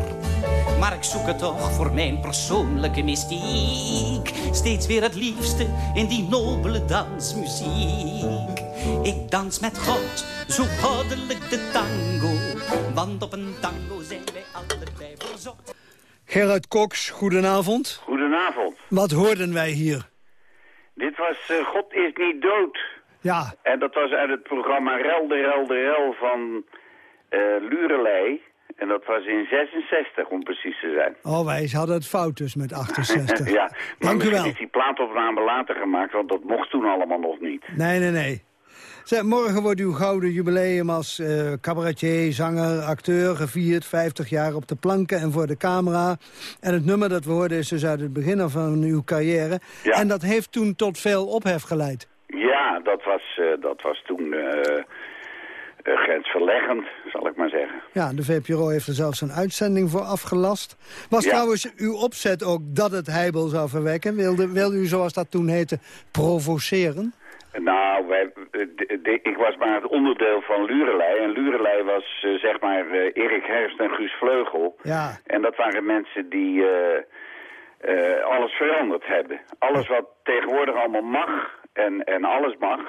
Maar ik zoek het toch voor mijn persoonlijke mystiek. Steeds weer het liefste in die nobele dansmuziek. Ik dans met God, zo goddelijk de tango. Want op een tango zijn wij allebei verzocht. Gerard Cox, goedenavond. Goedenavond. Wat hoorden wij hier? Dit was eh, God is niet dood. Ja. En dat was uit het programma Rel de Rel de Rel van eh Lurelei. En dat was in 66, om precies te zijn. Oh, wij hadden het fout dus met 68. ja, maar Dank u wel. is die plaatopname later gemaakt, want dat mocht toen allemaal nog niet. Nee, nee, nee. Zeg, morgen wordt uw gouden jubileum als eh, cabaretier, zanger, acteur gevierd. 50 jaar op de planken en voor de camera. En het nummer dat we hoorden is dus uit het begin van uw carrière. Ja. En dat heeft toen tot veel ophef geleid. Ja, dat was, eh, dat was toen eh, eh, grensverleggend, zal ik maar zeggen. Ja, de VPRO heeft er zelfs een uitzending voor afgelast. Was Ja. trouwens uw opzet ook dat het heibel zou verwekken? Wilde, wilde u, zoals dat toen heette, provoceren? Nou, wij, de- de- ik was maar het onderdeel van Lurelei. En Lurelei was zeg maar Erik Herfst en Guus Vleugel. Ja. En dat waren mensen die alles veranderd hebben. Alles wat tegenwoordig allemaal mag en, en alles mag,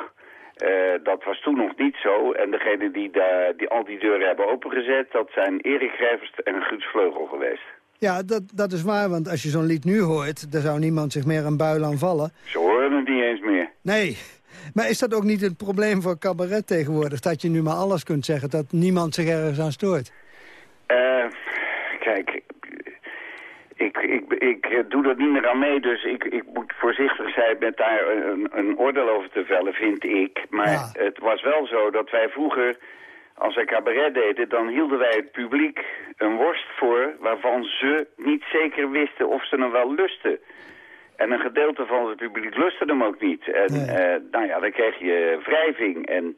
eh, dat was toen nog niet zo. En degene die, daar, die al die deuren hebben opengezet, dat zijn Erik Herfst en Guus Vleugel geweest. Ja, dat, dat is waar, want als je zo'n lied nu hoort... daar zou niemand zich meer een buil aan vallen. Ze horen het niet eens meer. Nee. Maar is dat ook niet het probleem voor cabaret tegenwoordig? Dat je nu maar alles kunt zeggen, dat niemand zich ergens aan stoort? Eh, kijk, ik, ik, ik eh, doe er niet meer aan mee, dus ik, ik moet voorzichtig zijn met daar een, een oordeel over te vellen, vind ik. Maar het was wel zo dat wij vroeger, als wij cabaret deden, dan hielden wij het publiek een worst voor waarvan ze niet zeker wisten of ze hem wel lusten. En een gedeelte van het publiek lustte hem ook niet. En eh, nou ja, dan kreeg je wrijving en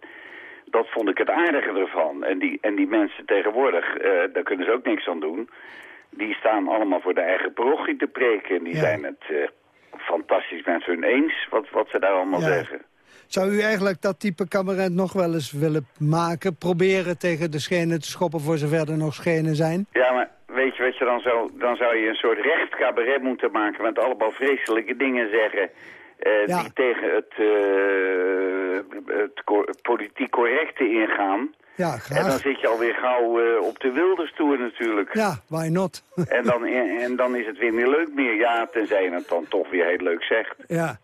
dat vond ik het aardige ervan. En die, en die mensen tegenwoordig, eh, daar kunnen ze ook niks aan doen. Die staan allemaal voor de eigen parochie te preken. En die zijn het eh, fantastisch met hun eens, wat, wat ze daar allemaal Ja. zeggen. Zou u eigenlijk dat type cabaret nog wel eens willen maken? Proberen tegen de schenen te schoppen voor zover er nog schenen zijn? Ja, maar weet je wat je dan zou... Dan zou je een soort recht cabaret moeten maken met allemaal vreselijke dingen zeggen... eh, Ja. die tegen het, eh, het co- politiek correcte ingaan. Ja, En dan graag. zit je alweer gauw eh, op de wilderstoer natuurlijk. Ja, why not? En dan, en dan is het weer niet leuk meer. Ja, tenzij je het dan toch weer heel leuk zegt. ja.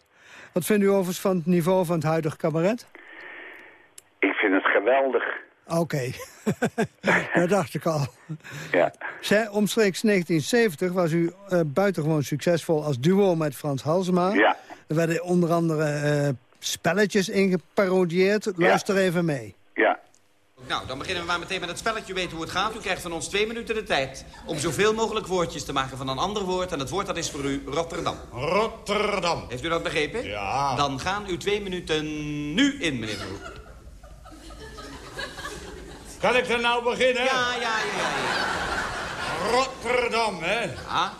Wat vindt u overigens van het niveau van het huidige cabaret? Ik vind het geweldig. Oké, dat dacht ik al. Ja. Zij, omstreeks 1970 was u buitengewoon succesvol als duo met Frans Halsema. Ja. Er werden onder andere eh, spelletjes ingeparodieerd. Luister even mee. Ja. Nou, dan beginnen we maar meteen met het spelletje. U weet hoe het gaat. U krijgt van ons twee minuten de tijd... om zoveel mogelijk woordjes te maken van een ander woord. En het woord dat is voor u Rotterdam. Rotterdam. Heeft u dat begrepen? Ja. Dan gaan uw twee minuten nu in, meneer Broek. Kan ik er nou beginnen? Ja, ja, ja, ja. Rotterdam, hè? Ja.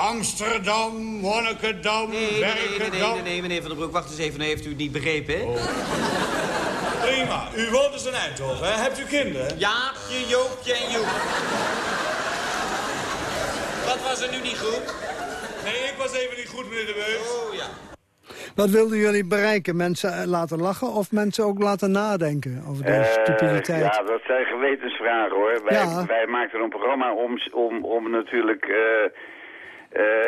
Amsterdam, Monnikendam, Nee, nee, nee, nee, Werkendam. nee, nee, meneer Van der Broek, wacht eens even. Heeft u het niet begrepen, hè? Prima. U woont dus in Eindhoven, hè? Hebt u kinderen? Jaapje, Joopje en Joep. Wat was er nu niet goed? Nee, ik was even niet goed, meneer de Beus. Oh, ja. Wat wilden jullie bereiken? Mensen eh, laten lachen of mensen ook laten nadenken over de Eh, stupiditeit? ja, dat zijn gewetensvragen hoor. Wij, Ja. wij maakten een programma om, om, om natuurlijk eh,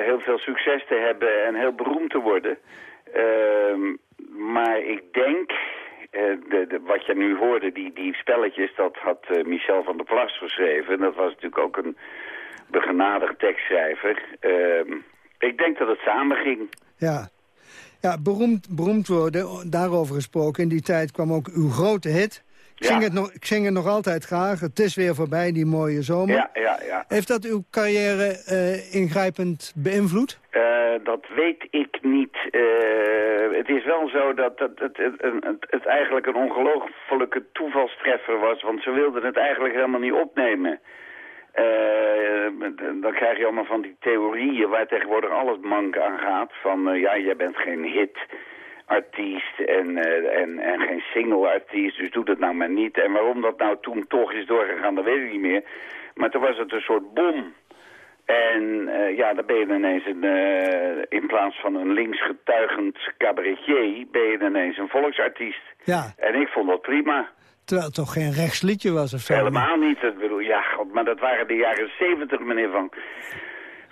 heel veel succes te hebben en heel beroemd te worden. Ehm, maar ik denk, eh, de, wat je nu hoorde, die, die spelletjes, dat had eh, Michel van der Plas geschreven. En dat was natuurlijk ook een begenadigd tekstschrijver. Ehm, ik denk dat het samen ging. Ja. Ja, beroemd, beroemd worden, daarover gesproken. In die tijd kwam ook uw grote hit. Ik, Ja. zing, het nog, ik zing het nog altijd graag. Het is weer voorbij, die mooie zomer. Ja, ja, ja. Heeft dat uw carrière eh, ingrijpend beïnvloed? Eh, dat weet ik niet. Eh, het is wel zo dat het, het, het, het, het eigenlijk een ongelofelijke toevalstreffer was. Want ze wilden het eigenlijk helemaal niet opnemen. Dan krijg je allemaal van die theorieën waar tegenwoordig alles mank aan gaat. Van ja, jij bent geen hit artiest en, eh, en, en geen single artiest, dus doe dat nou maar niet. En waarom dat nou toen toch is doorgegaan, dat weet ik niet meer. Maar toen was het een soort bom. En eh, ja, dan ben je ineens een, eh, in plaats van een linksgetuigend cabaretier, ben je ineens een volksartiest. Ja, En ik vond dat prima. terwijl het toch geen rechtsliedje was of zo? Helemaal niet. Ik bedoel, ja, god, maar dat waren de jaren zeventig, meneer Van,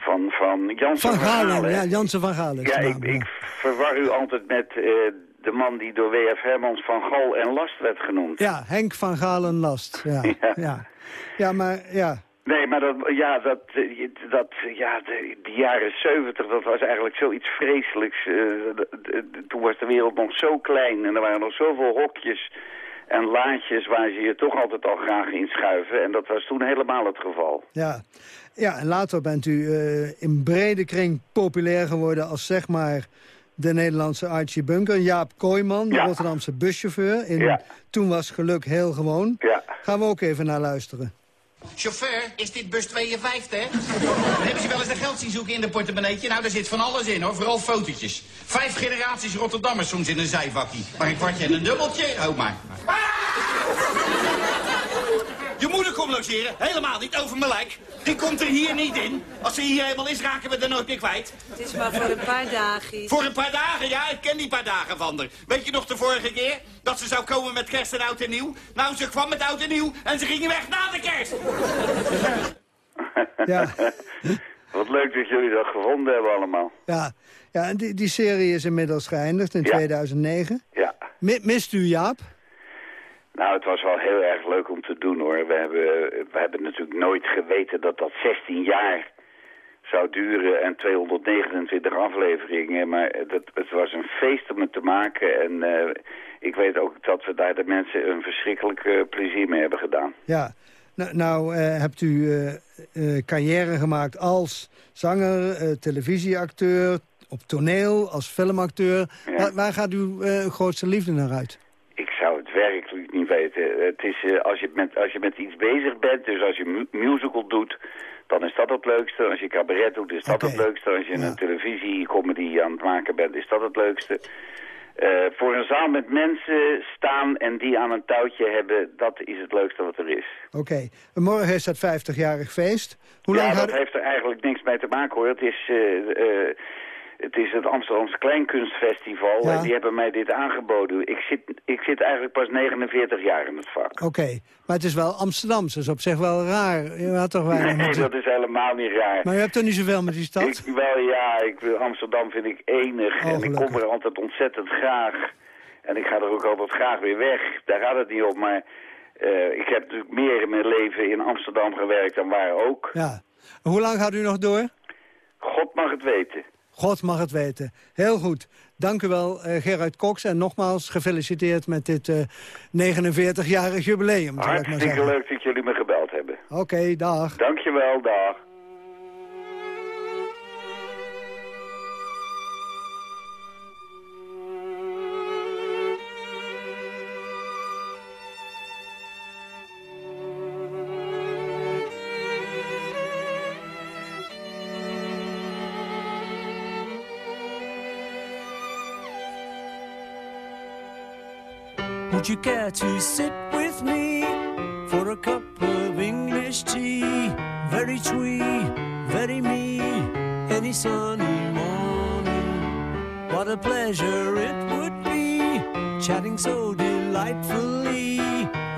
van, van Jansen Van Galen, Galen. ja, Jansen van Galen. Ja, ik, verwar u altijd met eh, de man die door W.F. Hermans van Gal en Last werd genoemd. Ja, Henk van Galen Last. Ja, ja. ja. ja maar ja, Nee, maar dat, ja, dat, eh, dat, ja, de, de jaren zeventig, dat was eigenlijk zoiets vreselijks. Eh, de- de- de- toen was de wereld nog zo klein en er waren nog zoveel hokjes en laadjes waar ze je toch altijd al graag in schuiven. En dat was toen helemaal het geval. ja. Ja, en later bent u eh, in brede kring populair geworden als zeg maar de Nederlandse Archie Bunker. Jaap Kooijman, de Ja. Rotterdamse buschauffeur. In Ja. Toen was geluk heel gewoon. Ja. Gaan we ook even naar luisteren. Chauffeur, is dit bus 52? Hebben ze wel eens de geld zien zoeken in de portemonneetje? Nou, daar zit van alles in, hoor. Vooral fotootjes. Vijf generaties Rotterdammers soms in een zijvakkie. Maar een kwartje en een dubbeltje? Oh, maar. Je moeder komt logeren, helemaal niet over mijn lijk. Die komt er hier niet in. Als ze hier eenmaal is, raken we er nooit meer kwijt. Het is maar voor een paar dagen. Voor een paar dagen, ja, ik ken die paar dagen van haar. Weet je nog de vorige keer? Dat ze zou komen met kerst en oud en nieuw? Nou, ze kwam met oud en nieuw en ze gingen weg na de kerst. Ja. Wat leuk dat jullie dat gevonden hebben allemaal. Ja, ja en die, die serie is inmiddels geëindigd in Ja. 2009. Ja. Mi- mist u Jaap? Nou, het was wel heel erg leuk om te doen hoor. We hebben, we hebben natuurlijk nooit geweten dat dat 16 jaar zou duren en 229 afleveringen. Maar dat, het was een feest om het te maken. En eh, ik weet ook dat we daar de mensen een verschrikkelijk eh, plezier mee hebben gedaan. Ja. Nou, nou hebt u carrière gemaakt als zanger, televisieacteur, op toneel, als filmacteur. Waar, waar gaat uw grootste liefde naar uit? Ik zou het werkelijk niet weten. Het is, eh, als, je met, als je met iets bezig bent, dus als je mu- musical doet, dan is dat het leukste. Als je cabaret doet, is dat het leukste. Als je een televisiecomedy aan het maken bent, is dat het leukste. Eh, voor een zaal met mensen staan en die aan een touwtje hebben, dat is het leukste wat er is. Oké. Morgen is dat 50-jarig feest. Hoe lang ja, gaat dat heeft er eigenlijk niks mee te maken hoor. Het is, eh, eh, het, is het Amsterdamse Kleinkunstfestival Ja. en die hebben mij dit aangeboden. Ik zit, ik zit eigenlijk pas 49 jaar in het vak. Oké, maar het is wel Amsterdamse, dat is op zich wel raar. Je had toch weinig Nee, dat is helemaal niet raar. Maar u hebt toch niet zoveel met die stad? Ik, wel ja, ik, Amsterdam vind ik enig en ik kom er altijd ontzettend graag. En ik ga er ook altijd graag weer weg. Daar gaat het niet om, maar eh, ik heb natuurlijk meer in mijn leven in Amsterdam gewerkt dan waar ook. Ja. Hoe lang gaat u nog door? God mag het weten. God mag het weten. Heel goed. Dank u wel, eh, Gerard Cox. En nogmaals gefeliciteerd met dit eh 49-jarig jubileum, zal ik maar Hartstikke leuk dat jullie me gebeld hebben. Oké, dag. Dankjewel, dag. Would you care to sit with me for a cup of English tea? Very twee, very me, any sunny morning. What a pleasure it would be, chatting so delightfully.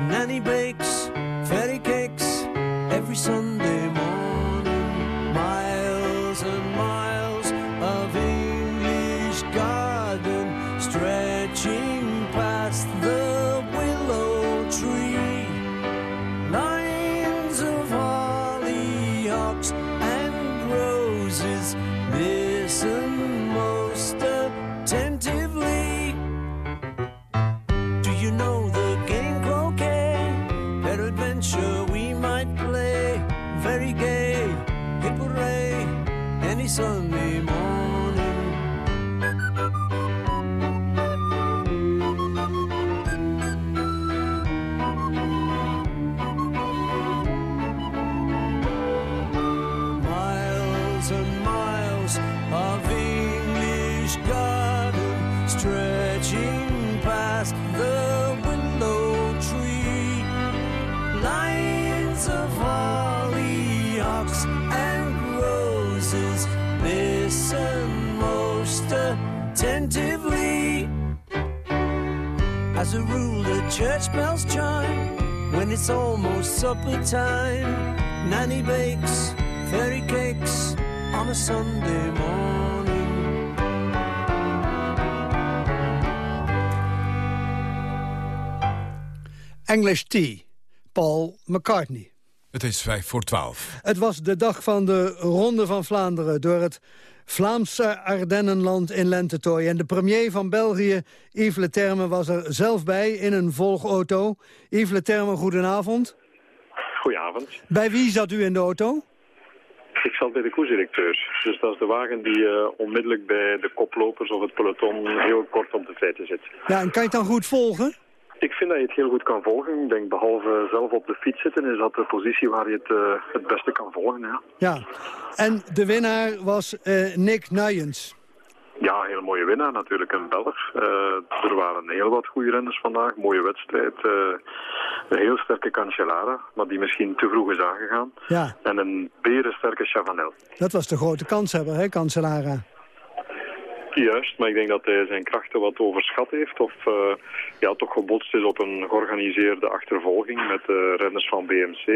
Nanny bakes fairy cakes every Sunday morning. Church bells chime when it's almost supper time. Nanny bakes fairy cakes on a Sunday morning. English Tea, Paul McCartney. Het is vijf voor twaalf. Het was de dag van de Ronde van Vlaanderen... door het Vlaamse Ardennenland in Lentetooi. En de premier van België, Yves Leterme, was er zelf bij in een volgauto. Yves Leterme, goedenavond. Goedenavond. Bij wie zat u in de auto? Ik zat bij de koersdirecteur. Dus dat is de wagen die eh, onmiddellijk bij de koplopers of het peloton heel kort op de feiten zit. Ja, en kan je het dan goed volgen? Ik vind dat je het heel goed kan volgen. Ik denk behalve zelf op de fiets zitten, is dat de positie waar je het eh, het beste kan volgen. Ja, Ja. En de winnaar was eh, Nick Nuyens. ja een hele mooie winnaar natuurlijk, een Belg. Eh, er waren heel wat goede renners vandaag, mooie wedstrijd. een heel sterke Cancellara, maar die misschien te vroeg is aangegaan. Ja, En een berensterke Chavanel. dat was de grote kanshebber, hè, Cancellara. Juist, maar ik denk dat hij zijn krachten wat overschat heeft. Of eh, ja, toch gebotst is op een georganiseerde achtervolging met de renners van BMC.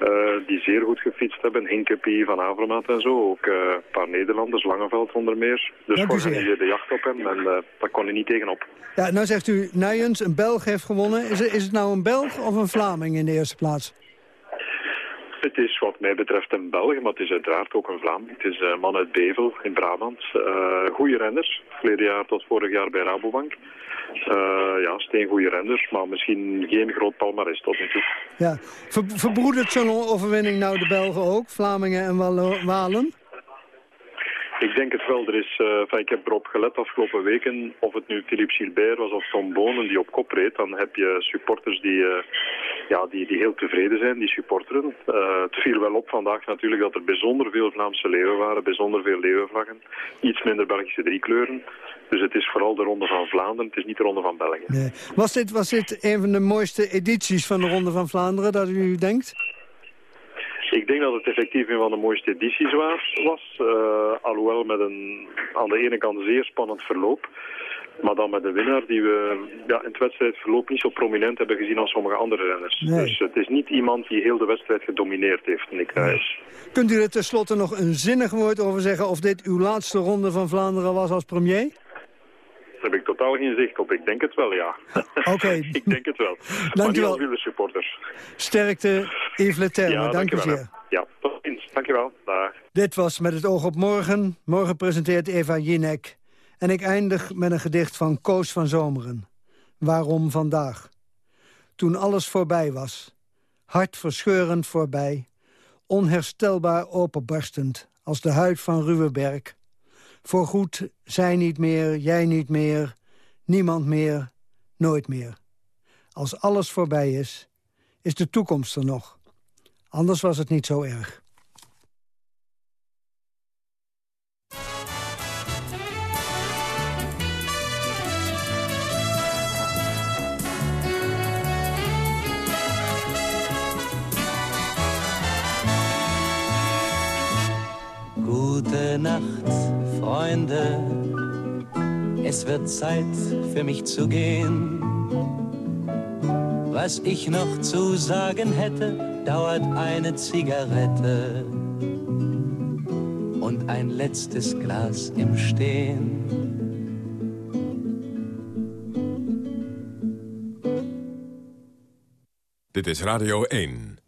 eh, die zeer goed gefietst hebben. Hinkepie, Van Avermaat en zo. Ook eh, een paar Nederlanders, Langeveld onder meer. Dus georganiseerde jacht op hem en eh daar kon hij niet tegenop. Ja, nou zegt u, Nuyens, een Belg heeft gewonnen. Is is het nou een Belg of een Vlaming in de eerste plaats? Het is wat mij betreft een Belg, maar het is uiteraard ook een Vlaming. Het is een man uit Bevel in Brabant. Eh goede renners, verleden jaar tot vorig jaar bij Rabobank. Eh ja, steengoede renners, maar misschien geen groot palmares tot nu toe. Ja. Ver, verbroedert zo'n overwinning nou de Belgen ook, Vlamingen en Walen? Ik denk het wel. Er is, eh, ik heb erop gelet afgelopen weken of het nu Philippe Gilbert was of Tom Bonen die op kop reed. Dan heb je supporters die, eh, ja, die, die heel tevreden zijn, die supporteren. Eh, het viel wel op vandaag natuurlijk dat er bijzonder veel Vlaamse leeuwen waren, bijzonder veel leeuwenvlaggen. Iets minder Belgische driekleuren. Dus het is vooral de Ronde van Vlaanderen, het is niet de Ronde van België. Nee. Was, dit, was dit een van de mooiste edities van de Ronde van Vlaanderen, dat u denkt? Ik denk dat het effectief een van de mooiste edities was. eh, alhoewel met een aan de ene kant zeer spannend verloop. Maar dan met een winnaar die we ja, in het wedstrijdverloop niet zo prominent hebben gezien als sommige andere renners. Nee. Dus het is niet iemand die heel de wedstrijd gedomineerd heeft, Nick Nuyens. Kunt u er tenslotte nog een zinnig woord over zeggen... of dit uw laatste Ronde van Vlaanderen was als premier? Daar heb ik totaal geen zicht op. Ik denk het wel, ja. Oké. ik denk het wel. Maar Dankjewel. als wielersupporters. Sterkte, Yves Leterme. Ja, Dank zeer. hè. Ja, tot ziens. Dankjewel. Dag. Dit was Met het oog op morgen. Morgen presenteert Eva Jinek. En ik eindig met een gedicht van Koos van Zomeren. Waarom vandaag? Toen alles voorbij was. Hartverscheurend voorbij. Onherstelbaar openbarstend. Als de huid van ruwe berk. Voorgoed, zij niet meer, jij niet meer. Niemand meer, nooit meer. Als alles voorbij is, is de toekomst er nog. Anders was het niet zo erg. Gute Freunde. Es wird Zeit für mich zu gehen. Was ich noch zu sagen hätte, dauert eine Zigarette und ein letztes Glas im Stehen. Dit is Radio 1.